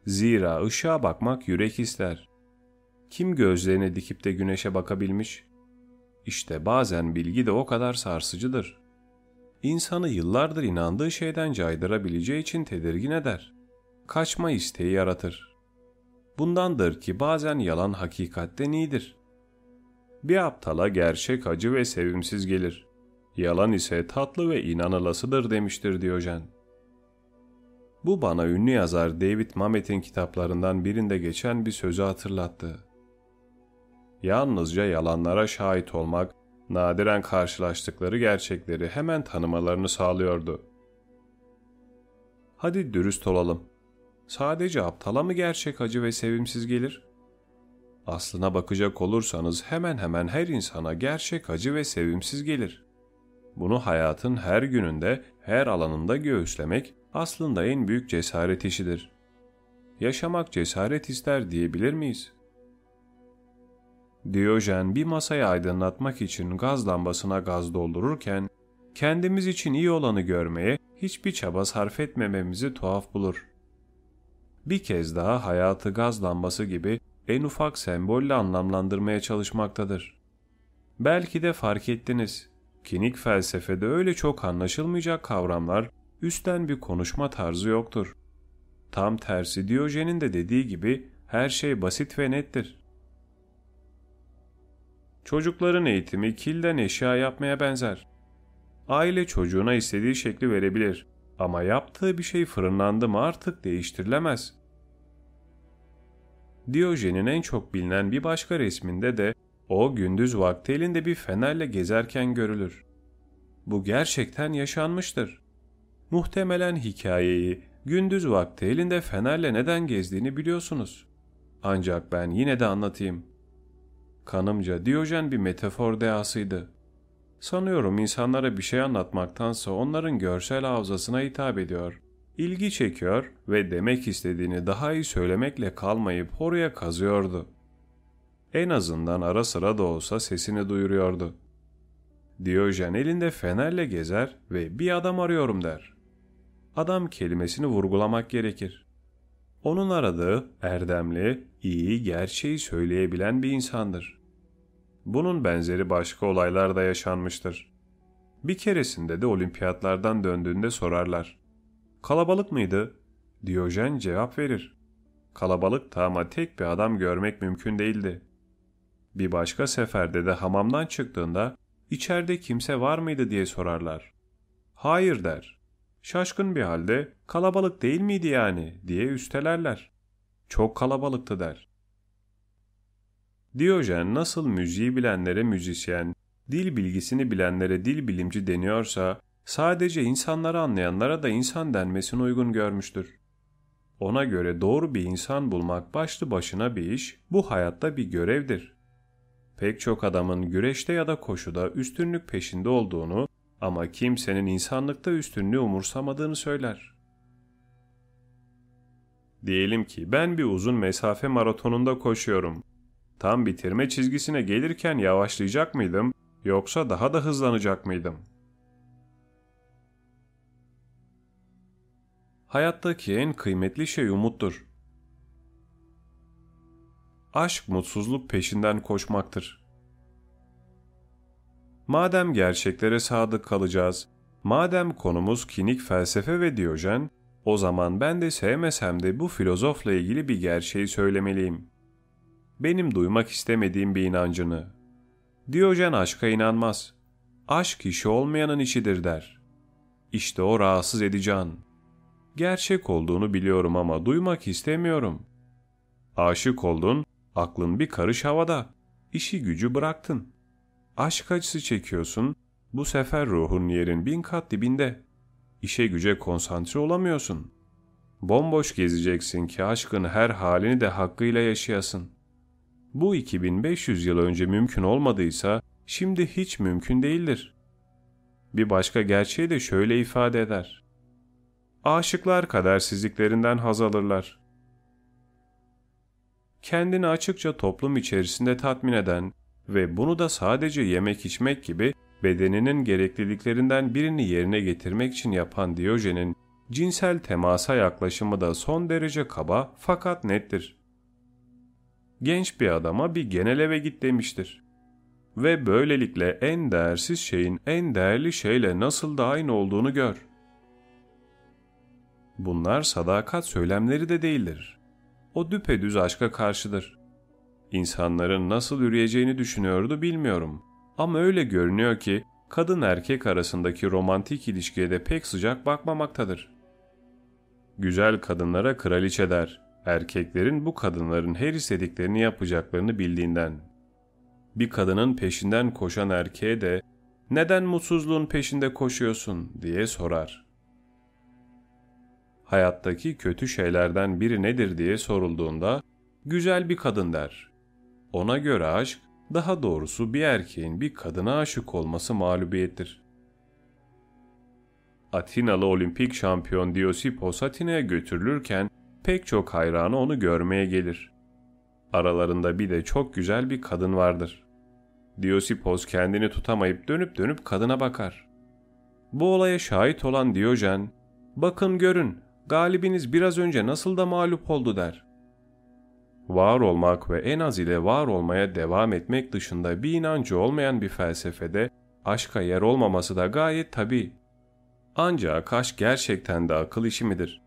[SPEAKER 1] Zira ışığa bakmak yürek ister. Kim gözlerini dikip de güneşe bakabilmiş? İşte bazen bilgi de o kadar sarsıcıdır. İnsanı yıllardır inandığı şeyden caydırabileceği için tedirgin eder. Kaçma isteği yaratır. Bundandır ki bazen yalan hakikatten iyidir. Bir aptala gerçek acı ve sevimsiz gelir. Yalan ise tatlı ve inanılasıdır demiştir Diyojen. Bu bana ünlü yazar David Mamet'in kitaplarından birinde geçen bir sözü hatırlattı. Yalnızca yalanlara şahit olmak, nadiren karşılaştıkları gerçekleri hemen tanımalarını sağlıyordu. Hadi dürüst olalım. Sadece aptala mı gerçek acı ve sevimsiz gelir? Aslına bakacak olursanız hemen hemen her insana gerçek acı ve sevimsiz gelir. Bunu hayatın her gününde, her alanında göğüslemek aslında en büyük cesaret işidir. Yaşamak cesaret ister diyebilir miyiz? Diyojen bir masayı aydınlatmak için gaz lambasına gaz doldururken, kendimiz için iyi olanı görmeye hiçbir çaba sarf etmememizi tuhaf bulur. Bir kez daha hayatı gaz lambası gibi en ufak sembolle anlamlandırmaya çalışmaktadır. Belki de fark ettiniz, kinik felsefede öyle çok anlaşılmayacak kavramlar, üstten bir konuşma tarzı yoktur. Tam tersi Diyojen'in de dediği gibi her şey basit ve nettir. Çocukların eğitimi kilden eşya yapmaya benzer. Aile çocuğuna istediği şekli verebilir ama yaptığı bir şey fırınlandı mı artık değiştirilemez. Diyojen'in en çok bilinen bir başka resminde de o gündüz vakti elinde bir fenerle gezerken görülür. Bu gerçekten yaşanmıştır. Muhtemelen hikayeyi gündüz vakti elinde fenerle neden gezdiğini biliyorsunuz. Ancak ben yine de anlatayım. Kanımca Diyojen bir metafor dehasıydı. Sanıyorum insanlara bir şey anlatmaktansa onların görsel hafızasına hitap ediyor. İlgi çekiyor ve demek istediğini daha iyi söylemekle kalmayıp oraya kazıyordu. En azından ara sıra da olsa sesini duyuruyordu. Diyojen elinde fenerle gezer ve bir adam arıyorum der. Adam kelimesini vurgulamak gerekir. Onun aradığı erdemli, iyi, gerçeği söyleyebilen bir insandır. Bunun benzeri başka olaylar da yaşanmıştır. Bir keresinde de olimpiyatlardan döndüğünde sorarlar. Kalabalık mıydı? Diyojen cevap verir. Kalabalıktı ama tek bir adam görmek mümkün değildi. Bir başka seferde de hamamdan çıktığında içeride kimse var mıydı diye sorarlar. Hayır der. Şaşkın bir halde kalabalık değil miydi yani diye üstelerler. Çok kalabalıktı der. Diyojen nasıl müziği bilenlere müzisyen, dil bilgisini bilenlere dil bilimci deniyorsa, sadece insanları anlayanlara da insan denmesini uygun görmüştür. Ona göre doğru bir insan bulmak başlı başına bir iş, bu hayatta bir görevdir. Pek çok adamın güreşte ya da koşuda üstünlük peşinde olduğunu ama kimsenin insanlıkta üstünlüğü umursamadığını söyler. Diyelim ki ben bir uzun mesafe maratonunda koşuyorum. Tam bitirme çizgisine gelirken yavaşlayacak mıydım yoksa daha da hızlanacak mıydım? Hayattaki en kıymetli şey umuttur. Aşk mutsuzluk peşinden koşmaktır. Madem gerçeklere sadık kalacağız, madem konumuz kinik felsefe ve Diyojen, o zaman ben de sevmesem de bu filozofla ilgili bir gerçeği söylemeliyim. Benim duymak istemediğim bir inancını. Diyojen aşka inanmaz. Aşk işi olmayanın işidir der. İşte o rahatsız edici an. Gerçek olduğunu biliyorum ama duymak istemiyorum. Aşık oldun, aklın bir karış havada. İşi gücü bıraktın. Aşk acısı çekiyorsun, bu sefer ruhun yerin bin kat dibinde. İşe güce konsantre olamıyorsun. Bomboş gezeceksin ki aşkın her halini de hakkıyla yaşayasın. Bu 2500 yıl önce mümkün olmadıysa şimdi hiç mümkün değildir. Bir başka gerçeği de şöyle ifade eder. Aşıklar kadersizliklerinden haz alırlar. Kendini açıkça toplum içerisinde tatmin eden ve bunu da sadece yemek içmek gibi bedeninin gerekliliklerinden birini yerine getirmek için yapan Diyojen'in cinsel temasa yaklaşımı da son derece kaba fakat nettir. Genç bir adama bir genel eve git demiştir. Ve böylelikle en değersiz şeyin en değerli şeyle nasıl da aynı olduğunu gör. Bunlar sadakat söylemleri de değildir. O düpedüz aşka karşıdır. İnsanların nasıl üreyeceğini düşünüyordu bilmiyorum. Ama öyle görünüyor ki kadın erkek arasındaki romantik ilişkiye de pek sıcak bakmamaktadır. Güzel kadınlara kraliçe der. Erkeklerin bu kadınların her istediklerini yapacaklarını bildiğinden. Bir kadının peşinden koşan erkeğe de neden mutsuzluğun peşinde koşuyorsun diye sorar. Hayattaki kötü şeylerden biri nedir diye sorulduğunda güzel bir kadın der. Ona göre aşk, daha doğrusu bir erkeğin bir kadına aşık olması mağlubiyettir. Atinalı olimpik şampiyon Diosipos Atina'ya götürülürken pek çok hayranı onu görmeye gelir. Aralarında bir de çok güzel bir kadın vardır. Diosipos kendini tutamayıp dönüp dönüp kadına bakar. Bu olaya şahit olan Diyojen, bakın görün galibiniz biraz önce nasıl da mağlup oldu der. Var olmak ve en az ile var olmaya devam etmek dışında bir inancı olmayan bir felsefede aşka yer olmaması da gayet tabi. Ancak aşk gerçekten de akıl işi midir?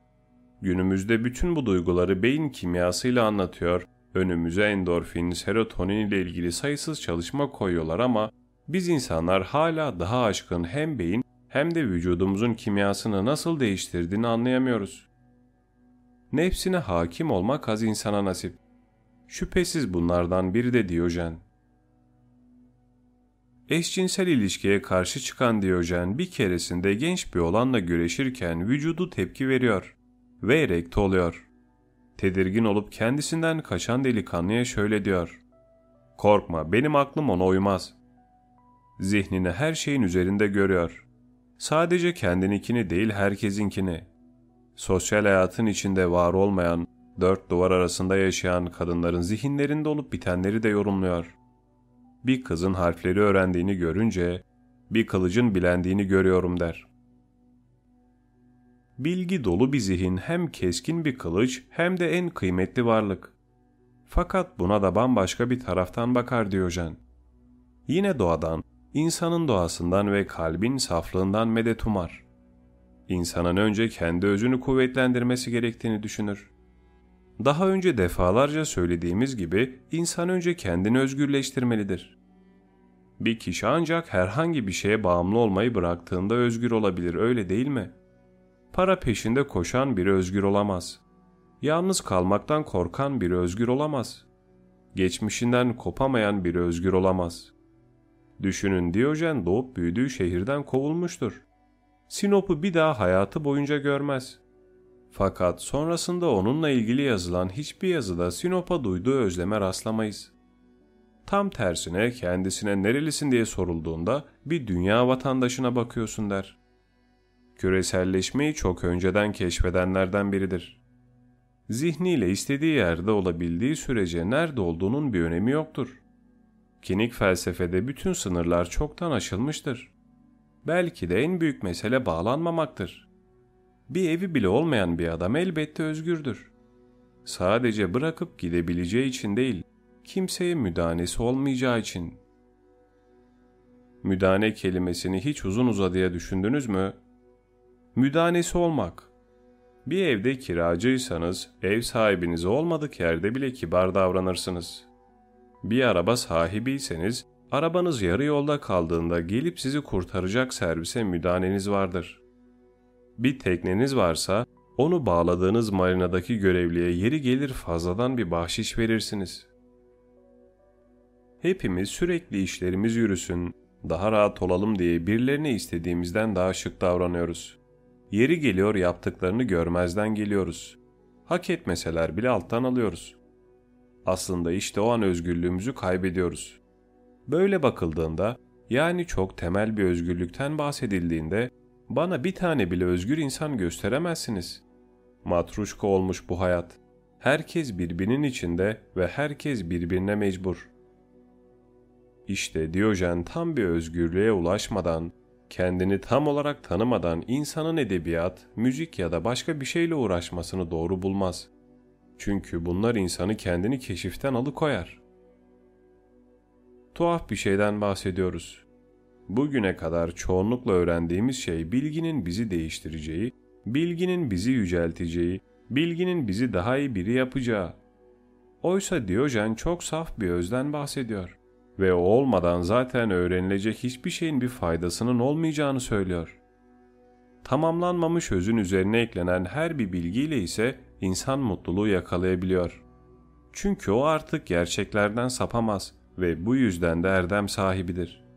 [SPEAKER 1] Günümüzde bütün bu duyguları beyin kimyasıyla anlatıyor, önümüze endorfin, serotonin ile ilgili sayısız çalışma koyuyorlar ama biz insanlar hala daha aşkın hem beyin hem de vücudumuzun kimyasını nasıl değiştirdiğini anlayamıyoruz. Nefsine hakim olmak az insana nasip. Şüphesiz bunlardan biri de Diyojen. Eşcinsel ilişkiye karşı çıkan Diyojen bir keresinde genç bir olanla güreşirken vücudu tepki veriyor ve erekte oluyor. Tedirgin olup kendisinden kaçan delikanlıya şöyle diyor. Korkma benim aklım ona uymaz. Zihnini her şeyin üzerinde görüyor. Sadece kendininkini değil herkesinkini. Sosyal hayatın içinde var olmayan, dört duvar arasında yaşayan kadınların zihinlerinde olup bitenleri de yorumluyor. Bir kızın harfleri öğrendiğini görünce, bir kılıcın bilendiğini görüyorum der. Bilgi dolu bir zihin hem keskin bir kılıç hem de en kıymetli varlık. Fakat buna da bambaşka bir taraftan bakar Diyojen. Yine doğadan, insanın doğasından ve kalbin saflığından medet umar. İnsanın önce kendi özünü kuvvetlendirmesi gerektiğini düşünür. Daha önce defalarca söylediğimiz gibi insan önce kendini özgürleştirmelidir. Bir kişi ancak herhangi bir şeye bağımlı olmayı bıraktığında özgür olabilir, öyle değil mi? Para peşinde koşan biri özgür olamaz. Yalnız kalmaktan korkan biri özgür olamaz. Geçmişinden kopamayan biri özgür olamaz. Düşünün Diyojen doğup büyüdüğü şehirden kovulmuştur. Sinop'u bir daha hayatı boyunca görmez. Fakat sonrasında onunla ilgili yazılan hiçbir yazıda Sinop'a duyduğu özleme rastlamayız. Tam tersine kendisine nerelisin diye sorulduğunda bir dünya vatandaşına bakıyorsun der. Küreselleşmeyi çok önceden keşfedenlerden biridir. Zihniyle istediği yerde olabildiği sürece nerede olduğunun bir önemi yoktur. Kinik felsefede bütün sınırlar çoktan aşılmıştır. Belki de en büyük mesele bağlanmamaktır. Bir evi bile olmayan bir adam elbette özgürdür. Sadece bırakıp gidebileceği için değil, kimseye müdahanesi olmayacağı için. Müdahale kelimesini hiç uzun uzadıya düşündünüz mü? Müdahanesi olmak. Bir evde kiracıysanız ev sahibiniz olmadık yerde bile kibar davranırsınız. Bir araba sahibiyseniz arabanız yarı yolda kaldığında gelip sizi kurtaracak servise müdahaleniz vardır. Bir tekneniz varsa onu bağladığınız marinadaki görevliye yeri gelir fazladan bir bahşiş verirsiniz. Hepimiz sürekli işlerimiz yürüsün, daha rahat olalım diye birilerine istediğimizden daha şık davranıyoruz. Yeri geliyor yaptıklarını görmezden geliyoruz. Hak etmeseler bile alttan alıyoruz. Aslında işte o an özgürlüğümüzü kaybediyoruz. Böyle bakıldığında, yani çok temel bir özgürlükten bahsedildiğinde, bana bir tane bile özgür insan gösteremezsiniz. Matruşka olmuş bu hayat. Herkes birbirinin içinde ve herkes birbirine mecbur. İşte Diyojen tam bir özgürlüğe ulaşmadan, kendini tam olarak tanımadan insanın edebiyat, müzik ya da başka bir şeyle uğraşmasını doğru bulmaz. Çünkü bunlar insanı kendini keşiften alıkoyar. Tuhaf bir şeyden bahsediyoruz. Bugüne kadar çoğunlukla öğrendiğimiz şey bilginin bizi değiştireceği, bilginin bizi yücelteceği, bilginin bizi daha iyi biri yapacağı. Oysa Diyojen çok saf bir özden bahsediyor ve o olmadan zaten öğrenilecek hiçbir şeyin bir faydasının olmayacağını söylüyor. Tamamlanmamış özün üzerine eklenen her bir bilgiyle ise insan mutluluğu yakalayabiliyor. Çünkü o artık gerçeklerden sapamaz ve bu yüzden de erdem sahibidir.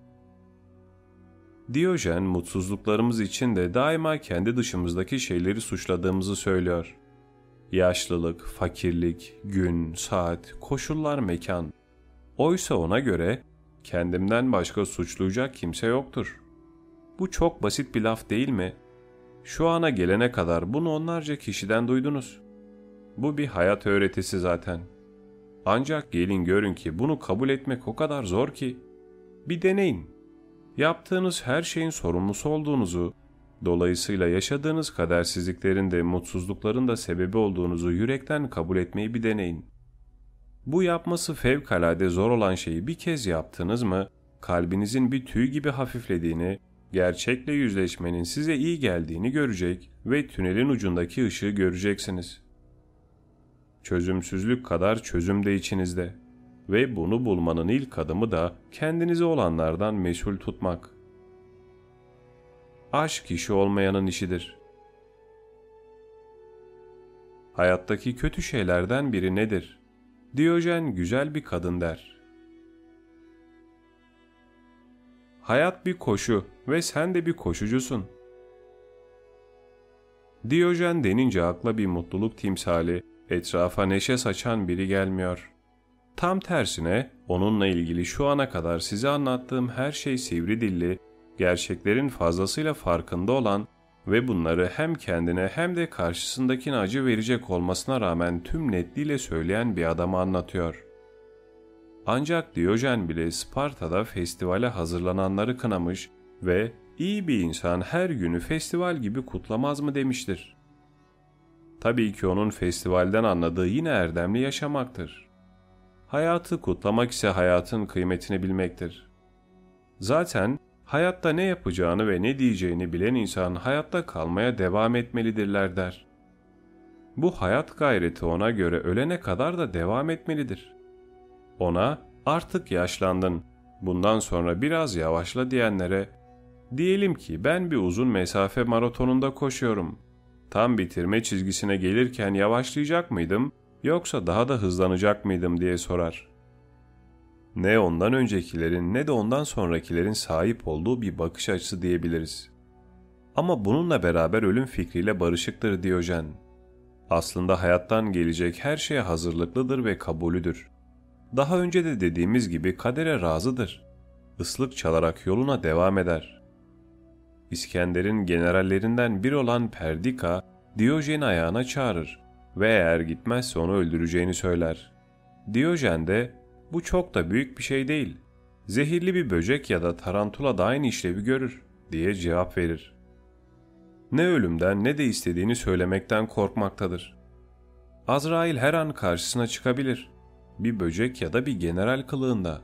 [SPEAKER 1] Diyojen mutsuzluklarımız için de daima kendi dışımızdaki şeyleri suçladığımızı söylüyor. Yaşlılık, fakirlik, gün, saat, koşullar, mekan. Oysa ona göre kendimden başka suçlayacak kimse yoktur. Bu çok basit bir laf değil mi? Şu ana gelene kadar bunu onlarca kişiden duydunuz. Bu bir hayat öğretisi zaten. Ancak gelin görün ki bunu kabul etmek o kadar zor ki. Bir deneyin. Yaptığınız her şeyin sorumlusu olduğunuzu, dolayısıyla yaşadığınız kadersizliklerin de mutsuzlukların da sebebi olduğunuzu yürekten kabul etmeyi bir deneyin. Bu yapması fevkalade zor olan şeyi bir kez yaptınız mı, kalbinizin bir tüy gibi hafiflediğini, gerçekle yüzleşmenin size iyi geldiğini görecek ve tünelin ucundaki ışığı göreceksiniz. Çözümsüzlük kadar çözüm de içinizde ve bunu bulmanın ilk adımı da kendinize olanlardan mesul tutmak. Aşk işi olmayanın işidir. Hayattaki kötü şeylerden biri nedir? Diyojen güzel bir kadın der. Hayat bir koşu ve sen de bir koşucusun. Diyojen denince akla bir mutluluk timsali, etrafa neşe saçan biri gelmiyor. Tam tersine onunla ilgili şu ana kadar size anlattığım her şey sivri dilli, gerçeklerin fazlasıyla farkında olan ve bunları hem kendine hem de karşısındakine acı verecek olmasına rağmen tüm netliğiyle söyleyen bir adamı anlatıyor. Ancak Diyojen bile Sparta'da festivale hazırlananları kınamış ve İyi bir insan her günü festival gibi kutlamaz mı demiştir. Tabii ki onun festivalden anladığı yine erdemli yaşamaktır. Hayatı kutlamak ise hayatın kıymetini bilmektir. Zaten hayatta ne yapacağını ve ne diyeceğini bilen insan hayatta kalmaya devam etmelidirler der. Bu hayat gayreti ona göre ölene kadar da devam etmelidir. Ona artık yaşlandın, bundan sonra biraz yavaşla diyenlere, diyelim ki ben bir uzun mesafe maratonunda koşuyorum. Tam bitirme çizgisine gelirken yavaşlayacak mıydım yoksa daha da hızlanacak mıydım diye sorar. Ne ondan öncekilerin ne de ondan sonrakilerin sahip olduğu bir bakış açısı diyebiliriz. Ama bununla beraber ölüm fikriyle barışıktır Diyojen. Aslında hayattan gelecek her şeye hazırlıklıdır ve kabulüdür. Daha önce de dediğimiz gibi kadere razıdır. Islık çalarak yoluna devam eder. İskender'in generallerinden biri olan Perdika, Diyojen'i ayağına çağırır ve eğer gitmezse onu öldüreceğini söyler. Diyojen de bu çok da büyük bir şey değil. Zehirli bir böcek ya da tarantula da aynı işlevi görür diye cevap verir. Ne ölümden ne de istediğini söylemekten korkmaktadır. Azrail her an karşısına çıkabilir. Bir böcek ya da bir general kılığında.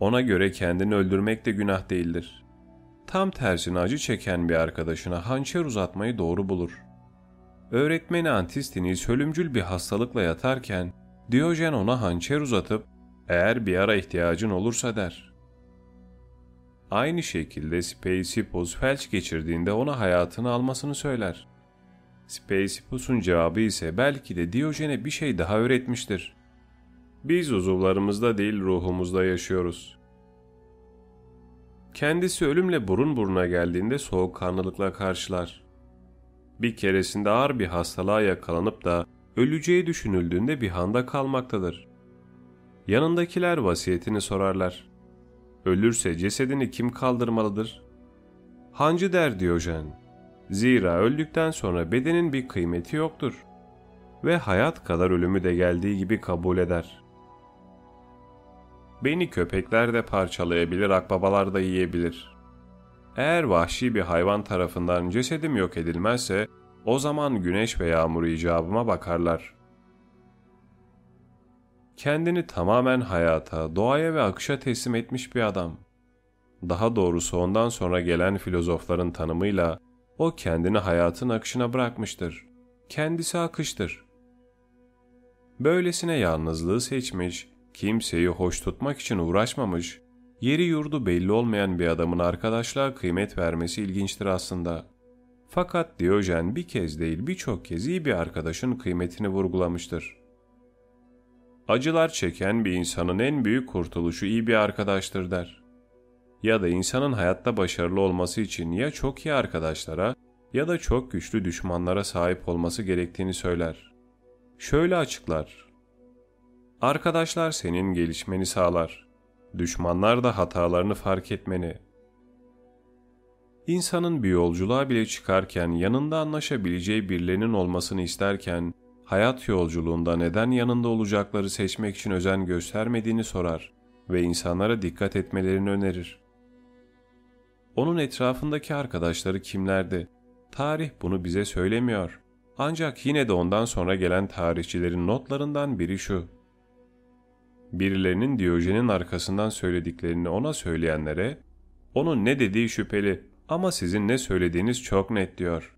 [SPEAKER 1] Ona göre kendini öldürmek de günah değildir. Tam tersine acı çeken bir arkadaşına hançer uzatmayı doğru bulur. Öğretmeni Antistinis ölümcül bir hastalıkla yatarken Diyojen ona hançer uzatıp eğer bir ara ihtiyacın olursa der. Aynı şekilde Speusippus felç geçirdiğinde ona hayatını almasını söyler. Speusippus'un cevabı ise belki de Diyojen'e bir şey daha öğretmiştir. Biz uzuvlarımızda değil ruhumuzda yaşıyoruz. Kendisi ölümle burun buruna geldiğinde soğukkanlılıkla karşılar. Bir keresinde ağır bir hastalığa yakalanıp da öleceği düşünüldüğünde bir handa kalmaktadır. Yanındakiler vasiyetini sorarlar. Ölürse cesedini kim kaldırmalıdır? Hancı der Diyojen. Zira öldükten sonra bedenin bir kıymeti yoktur. Ve hayat kadar ölümü de geldiği gibi kabul eder. Beni köpekler de parçalayabilir, akbabalar da yiyebilir. Eğer vahşi bir hayvan tarafından cesedim yok edilmezse, o zaman güneş ve yağmur icabıma bakarlar. Kendini tamamen hayata, doğaya ve akışa teslim etmiş bir adam. Daha doğrusu ondan sonra gelen filozofların tanımıyla o kendini hayatın akışına bırakmıştır. Kendisi akıştır. Böylesine yalnızlığı seçmiş, kimseyi hoş tutmak için uğraşmamış, yeri yurdu belli olmayan bir adamın arkadaşlığa kıymet vermesi ilginçtir aslında. Fakat Diyojen bir kez değil birçok kez iyi bir arkadaşın kıymetini vurgulamıştır. Acılar çeken bir insanın en büyük kurtuluşu iyi bir arkadaştır der. Ya da insanın hayatta başarılı olması için ya çok iyi arkadaşlara ya da çok güçlü düşmanlara sahip olması gerektiğini söyler. Şöyle açıklar. Arkadaşlar senin gelişmeni sağlar. Düşmanlar da hatalarını fark etmeni, İnsanın bir yolculuğa bile çıkarken yanında anlaşabileceği birilerinin olmasını isterken, hayat yolculuğunda neden yanında olacakları seçmek için özen göstermediğini sorar ve insanlara dikkat etmelerini önerir. Onun etrafındaki arkadaşları kimlerdi? Tarih bunu bize söylemiyor. Ancak yine de ondan sonra gelen tarihçilerin notlarından biri şu. Birilerinin Diyojen'in arkasından söylediklerini ona söyleyenlere, onun ne dediği şüpheli ama sizin ne söylediğiniz çok net diyor.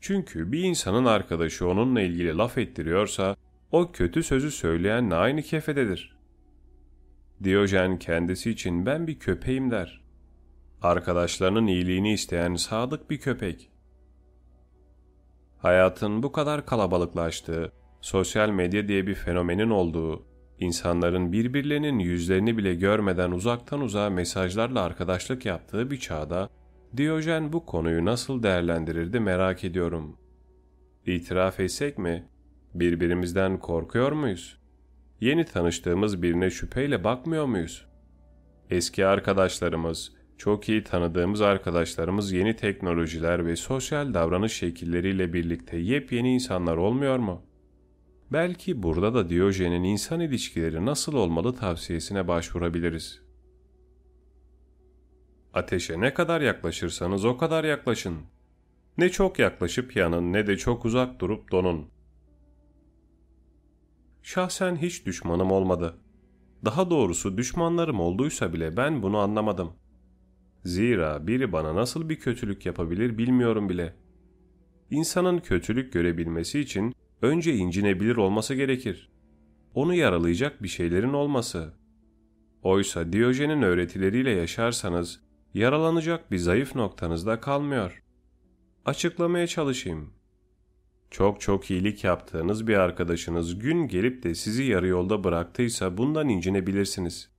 [SPEAKER 1] Çünkü bir insanın arkadaşı onunla ilgili laf ettiriyorsa o kötü sözü söyleyenle aynı kefededir. Diyojen kendisi için ben bir köpeğim der. Arkadaşlarının iyiliğini isteyen sadık bir köpek. Hayatın bu kadar kalabalıklaştığı, sosyal medya diye bir fenomenin olduğu, insanların birbirlerinin yüzlerini bile görmeden uzaktan uzağa mesajlarla arkadaşlık yaptığı bir çağda Diyojen bu konuyu nasıl değerlendirirdi merak ediyorum. İtiraf etsek mi? Birbirimizden korkuyor muyuz? Yeni tanıştığımız birine şüpheyle bakmıyor muyuz? Eski arkadaşlarımız, çok iyi tanıdığımız arkadaşlarımız yeni teknolojiler ve sosyal davranış şekilleriyle birlikte yepyeni insanlar olmuyor mu? Belki burada da Diyojen'in insan ilişkileri nasıl olmalı tavsiyesine başvurabiliriz. Ateşe ne kadar yaklaşırsanız o kadar yaklaşın. Ne çok yaklaşıp yanın ne de çok uzak durup donun. Şahsen hiç düşmanım olmadı. Daha doğrusu düşmanlarım olduysa bile ben bunu anlamadım. Zira biri bana nasıl bir kötülük yapabilir bilmiyorum bile. İnsanın kötülük görebilmesi için önce incinebilir olması gerekir. Onu yaralayacak bir şeylerin olması. Oysa Diyojen'in öğretileriyle yaşarsanız yaralanacak bir zayıf noktanız da kalmıyor. Açıklamaya çalışayım. Çok çok iyilik yaptığınız bir arkadaşınız gün gelip de sizi yarı yolda bıraktıysa bundan incinebilirsiniz.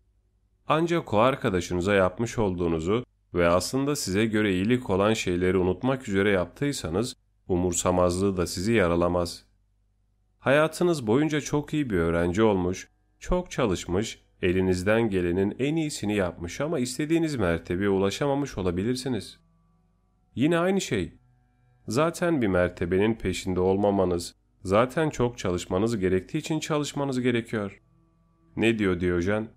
[SPEAKER 1] Ancak o arkadaşınıza yapmış olduğunuzu ve aslında size göre iyilik olan şeyleri unutmak üzere yaptıysanız umursamazlığı da sizi yaralamaz. Hayatınız boyunca çok iyi bir öğrenci olmuş, çok çalışmış, elinizden gelenin en iyisini yapmış ama istediğiniz mertebeye ulaşamamış olabilirsiniz. Yine aynı şey. Zaten bir mertebenin peşinde olmamanız, zaten çok çalışmanız gerektiği için çalışmanız gerekiyor. Ne diyor Diyojen?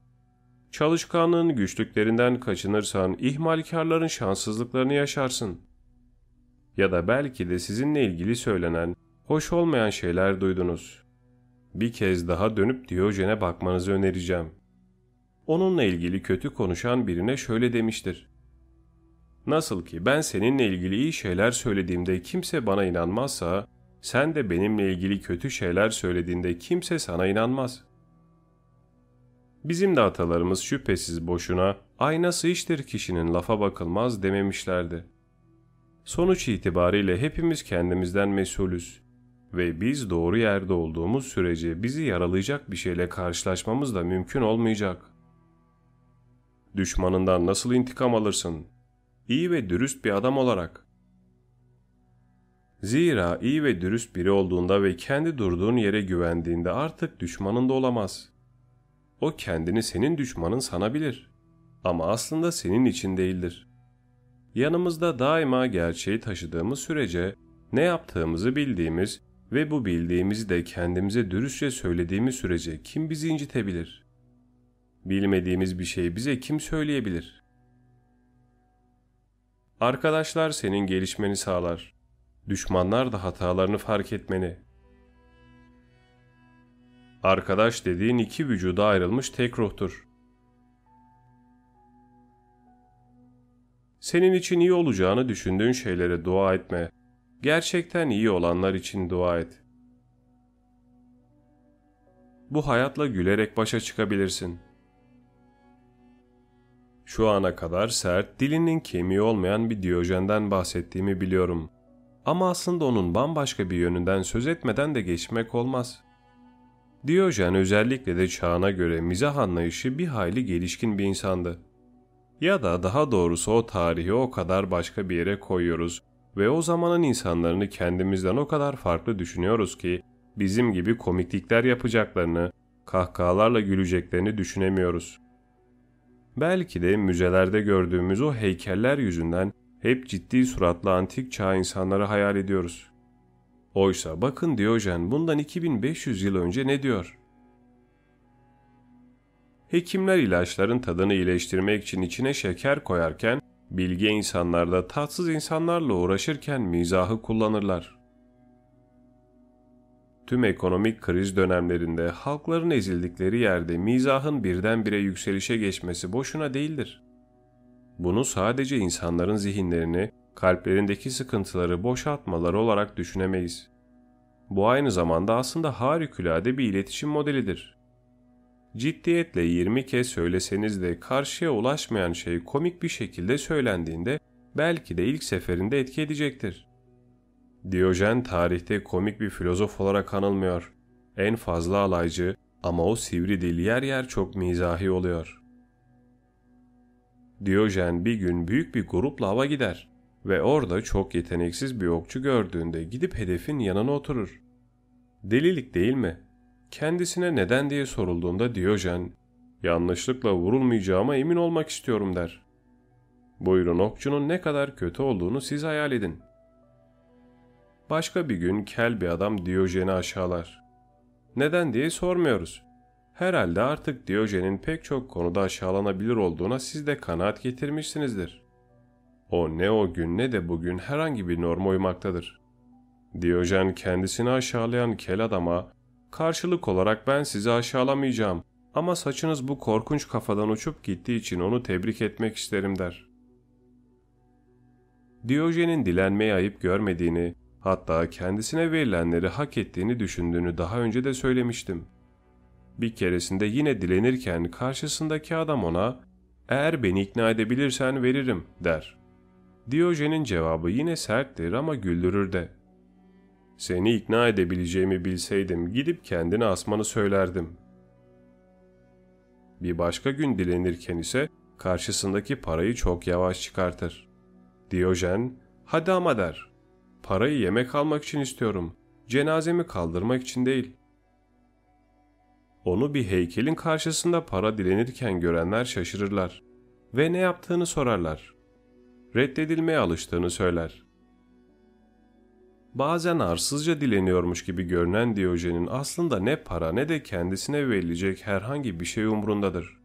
[SPEAKER 1] Çalışkanlığın güçlüklerinden kaçınırsan ihmalkarların şanssızlıklarını yaşarsın. Ya da belki de sizinle ilgili söylenen hoş olmayan şeyler duydunuz. Bir kez daha dönüp Diyojen'e bakmanızı önereceğim. Onunla ilgili kötü konuşan birine şöyle demiştir. Nasıl ki ben seninle ilgili iyi şeyler söylediğimde kimse bana inanmazsa, sen de benimle ilgili kötü şeyler söylediğinde kimse sana inanmaz. Bizim de atalarımız şüphesiz boşuna aynası iştir kişinin lafa bakılmaz dememişlerdi. Sonuç itibariyle hepimiz kendimizden mesulüz ve biz doğru yerde olduğumuz sürece bizi yaralayacak bir şeyle karşılaşmamız da mümkün olmayacak. Düşmanından nasıl intikam alırsın? İyi ve dürüst bir adam olarak. Zira iyi ve dürüst biri olduğunda ve kendi durduğun yere güvendiğinde artık düşmanın da olamaz. O kendini senin düşmanın sanabilir ama aslında senin için değildir. Yanımızda daima gerçeği taşıdığımız sürece ne yaptığımızı bildiğimiz ve bu bildiğimizi de kendimize dürüstçe söylediğimiz sürece kim bizi incitebilir? Bilmediğimiz bir şeyi bize kim söyleyebilir? Arkadaşlar senin gelişmeni sağlar. Düşmanlar da hatalarını fark etmeni. Arkadaş dediğin iki vücuda ayrılmış tek ruhtur. Senin için iyi olacağını düşündüğün şeylere dua etme. Gerçekten iyi olanlar için dua et. Bu hayatla gülerek başa çıkabilirsin. Şu ana kadar sert, dilinin kemiği olmayan bir Diyojen'den bahsettiğimi biliyorum. Ama aslında onun bambaşka bir yönünden söz etmeden de geçmek olmaz. Diyojen özellikle de çağına göre mizah anlayışı bir hayli gelişkin bir insandı. Ya da daha doğrusu o tarihi o kadar başka bir yere koyuyoruz ve o zamanın insanlarını kendimizden o kadar farklı düşünüyoruz ki bizim gibi komiklikler yapacaklarını, kahkahalarla güleceklerini düşünemiyoruz. Belki de müzelerde gördüğümüz o heykeller yüzünden hep ciddi suratlı antik çağ insanları hayal ediyoruz. Oysa bakın Diyojen bundan 2500 yıl önce ne diyor? Hekimler ilaçların tadını iyileştirmek için içine şeker koyarken, bilge insanlar da tatsız insanlarla uğraşırken mizahı kullanırlar. Tüm ekonomik kriz dönemlerinde halkların ezildikleri yerde mizahın birdenbire yükselişe geçmesi boşuna değildir. Bunu sadece insanların zihinlerini, kalplerindeki sıkıntıları boşaltmaları olarak düşünemeyiz. Bu aynı zamanda aslında harikulade bir iletişim modelidir. Ciddiyetle 20 kez söyleseniz de karşıya ulaşmayan şey komik bir şekilde söylendiğinde belki de ilk seferinde etki edecektir. Diyojen tarihte komik bir filozof olarak anılmıyor. En fazla alaycı ama o sivri dil yer yer çok mizahi oluyor. Diyojen bir gün büyük bir grupla hava gider ve orada çok yeteneksiz bir okçu gördüğünde gidip hedefin yanına oturur. Delilik değil mi? Kendisine neden diye sorulduğunda Diyojen, yanlışlıkla vurulmayacağıma emin olmak istiyorum der. Buyurun okçunun ne kadar kötü olduğunu siz hayal edin. Başka bir gün kel bir adam Diyojen'i aşağılar. Neden diye sormuyoruz. Herhalde artık Diyojen'in pek çok konuda aşağılanabilir olduğuna siz de kanaat getirmişsinizdir. O ne o gün ne de bugün herhangi bir norma uymaktadır. Diyojen kendisini aşağılayan kel adama karşılık olarak ben sizi aşağılamayacağım ama saçınız bu korkunç kafadan uçup gittiği için onu tebrik etmek isterim der. Diyojen'in dilenmeyi ayıp görmediğini, hatta kendisine verilenleri hak ettiğini düşündüğünü daha önce de söylemiştim. Bir keresinde yine dilenirken karşısındaki adam ona eğer beni ikna edebilirsen veririm der. Diyojen'in cevabı yine serttir ama güldürür de. Seni ikna edebileceğimi bilseydim gidip kendini asmanı söylerdim. Bir başka gün dilenirken ise karşısındaki parayı çok yavaş çıkartır. Diyojen, hadi ama der. Parayı yemek almak için istiyorum. Cenazemi kaldırmak için değil. Onu bir heykelin karşısında para dilenirken görenler şaşırırlar ve ne yaptığını sorarlar. Reddedilmeye alıştığını söyler. Bazen arsızca dileniyormuş gibi görünen Diyojen'in aslında ne para ne de kendisine verilecek herhangi bir şey umrundadır.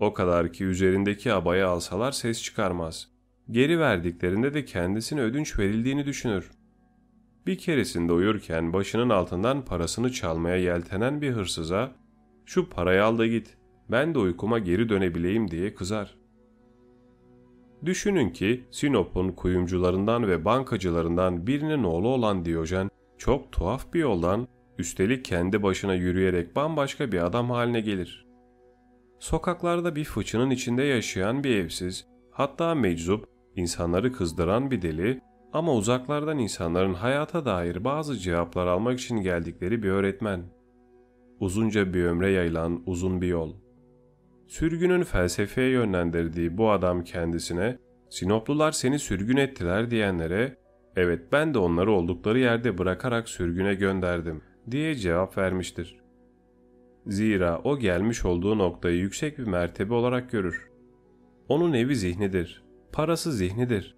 [SPEAKER 1] O kadar ki üzerindeki abayı alsalar ses çıkarmaz. Geri verdiklerinde de kendisine ödünç verildiğini düşünür. Bir keresinde uyurken başının altından parasını çalmaya yeltenen bir hırsıza ''Şu parayı al da git, ben de uykuma geri dönebileyim.'' diye kızar. Düşünün ki Sinop'un kuyumcularından ve bankacılarından birinin oğlu olan Diyojen çok tuhaf bir yoldan üstelik kendi başına yürüyerek bambaşka bir adam haline gelir. Sokaklarda bir fıçının içinde yaşayan bir evsiz, hatta meczup, insanları kızdıran bir deli ama uzaklardan insanların hayata dair bazı cevaplar almak için geldikleri bir öğretmen. Uzunca bir ömre yayılan uzun bir yol. Sürgünün felsefeye yönlendirdiği bu adam kendisine Sinoplular seni sürgün ettiler diyenlere evet ben de onları oldukları yerde bırakarak sürgüne gönderdim diye cevap vermiştir. Zira o gelmiş olduğu noktayı yüksek bir mertebe olarak görür. Onun evi zihnidir, parası zihnidir,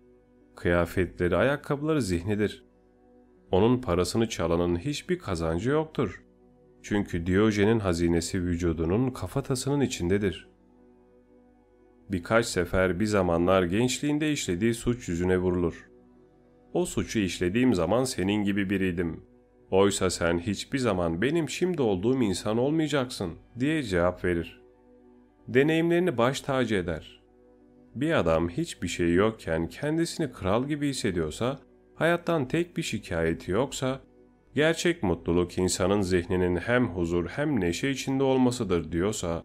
[SPEAKER 1] kıyafetleri, ayakkabıları zihnidir. Onun parasını çalanın hiçbir kazancı yoktur. Çünkü Diyojen'in hazinesi vücudunun kafatasının içindedir. Birkaç sefer bir zamanlar gençliğinde işlediği suç yüzüne vurulur. O suçu işlediğim zaman senin gibi biriydim. Oysa sen hiçbir zaman benim şimdi olduğum insan olmayacaksın diye cevap verir. Deneyimlerini baş tacı eder. Bir adam hiçbir şey yokken kendisini kral gibi hissediyorsa, hayattan tek bir şikayeti yoksa Gerçek mutluluk insanın zihninin hem huzur hem neşe içinde olmasıdır diyorsa,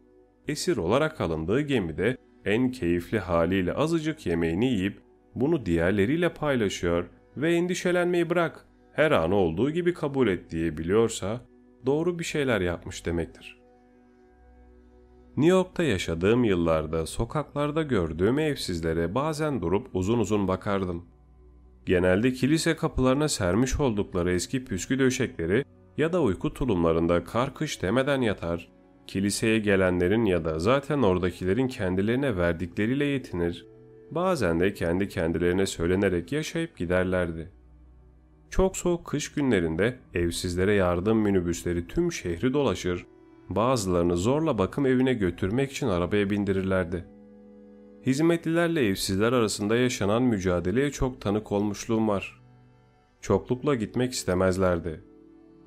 [SPEAKER 1] esir olarak alındığı gemide en keyifli haliyle azıcık yemeğini yiyip bunu diğerleriyle paylaşıyor ve endişelenmeyi bırak, her anı olduğu gibi kabul et diye biliyorsa doğru bir şeyler yapmış demektir. New York'ta yaşadığım yıllarda sokaklarda gördüğüm evsizlere bazen durup uzun uzun bakardım genelde kilise kapılarına sermiş oldukları eski püskü döşekleri ya da uyku tulumlarında kar kış demeden yatar, kiliseye gelenlerin ya da zaten oradakilerin kendilerine verdikleriyle yetinir, bazen de kendi kendilerine söylenerek yaşayıp giderlerdi. Çok soğuk kış günlerinde evsizlere yardım minibüsleri tüm şehri dolaşır, bazılarını zorla bakım evine götürmek için arabaya bindirirlerdi.'' Hizmetlilerle evsizler arasında yaşanan mücadeleye çok tanık olmuşluğum var. Çoklukla gitmek istemezlerdi.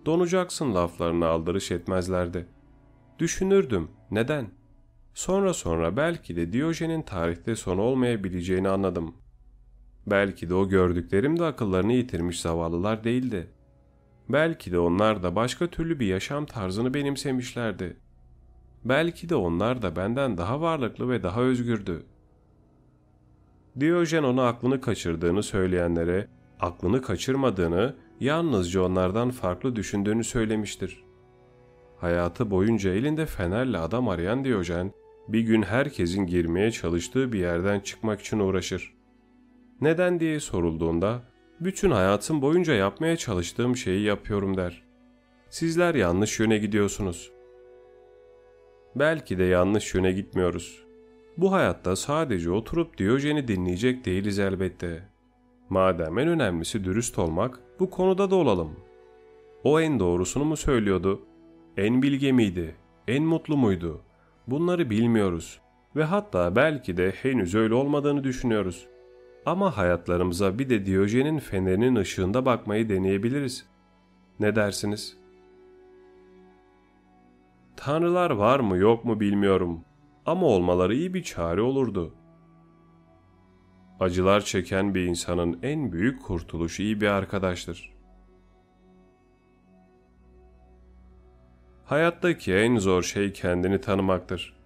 [SPEAKER 1] Donacaksın laflarını aldırış etmezlerdi. Düşünürdüm, neden? Sonra sonra belki de Diyojen'in tarihte sonu olmayabileceğini anladım. Belki de o gördüklerim de akıllarını yitirmiş zavallılar değildi. Belki de onlar da başka türlü bir yaşam tarzını benimsemişlerdi. Belki de onlar da benden daha varlıklı ve daha özgürdü. Diyojen ona aklını kaçırdığını söyleyenlere aklını kaçırmadığını, yalnızca onlardan farklı düşündüğünü söylemiştir. Hayatı boyunca elinde fenerle adam arayan Diyojen, bir gün herkesin girmeye çalıştığı bir yerden çıkmak için uğraşır. Neden diye sorulduğunda, bütün hayatım boyunca yapmaya çalıştığım şeyi yapıyorum der. Sizler yanlış yöne gidiyorsunuz. Belki de yanlış yöne gitmiyoruz. Bu hayatta sadece oturup Diyojen'i dinleyecek değiliz elbette. Madem en önemlisi dürüst olmak, bu konuda da olalım. O en doğrusunu mu söylüyordu? En bilge miydi? En mutlu muydu? Bunları bilmiyoruz ve hatta belki de henüz öyle olmadığını düşünüyoruz. Ama hayatlarımıza bir de Diyojen'in fenerinin ışığında bakmayı deneyebiliriz. Ne dersiniz? Tanrılar var mı yok mu bilmiyorum ama olmaları iyi bir çare olurdu. Acılar çeken bir insanın en büyük kurtuluşu iyi bir arkadaştır. Hayattaki en zor şey kendini tanımaktır.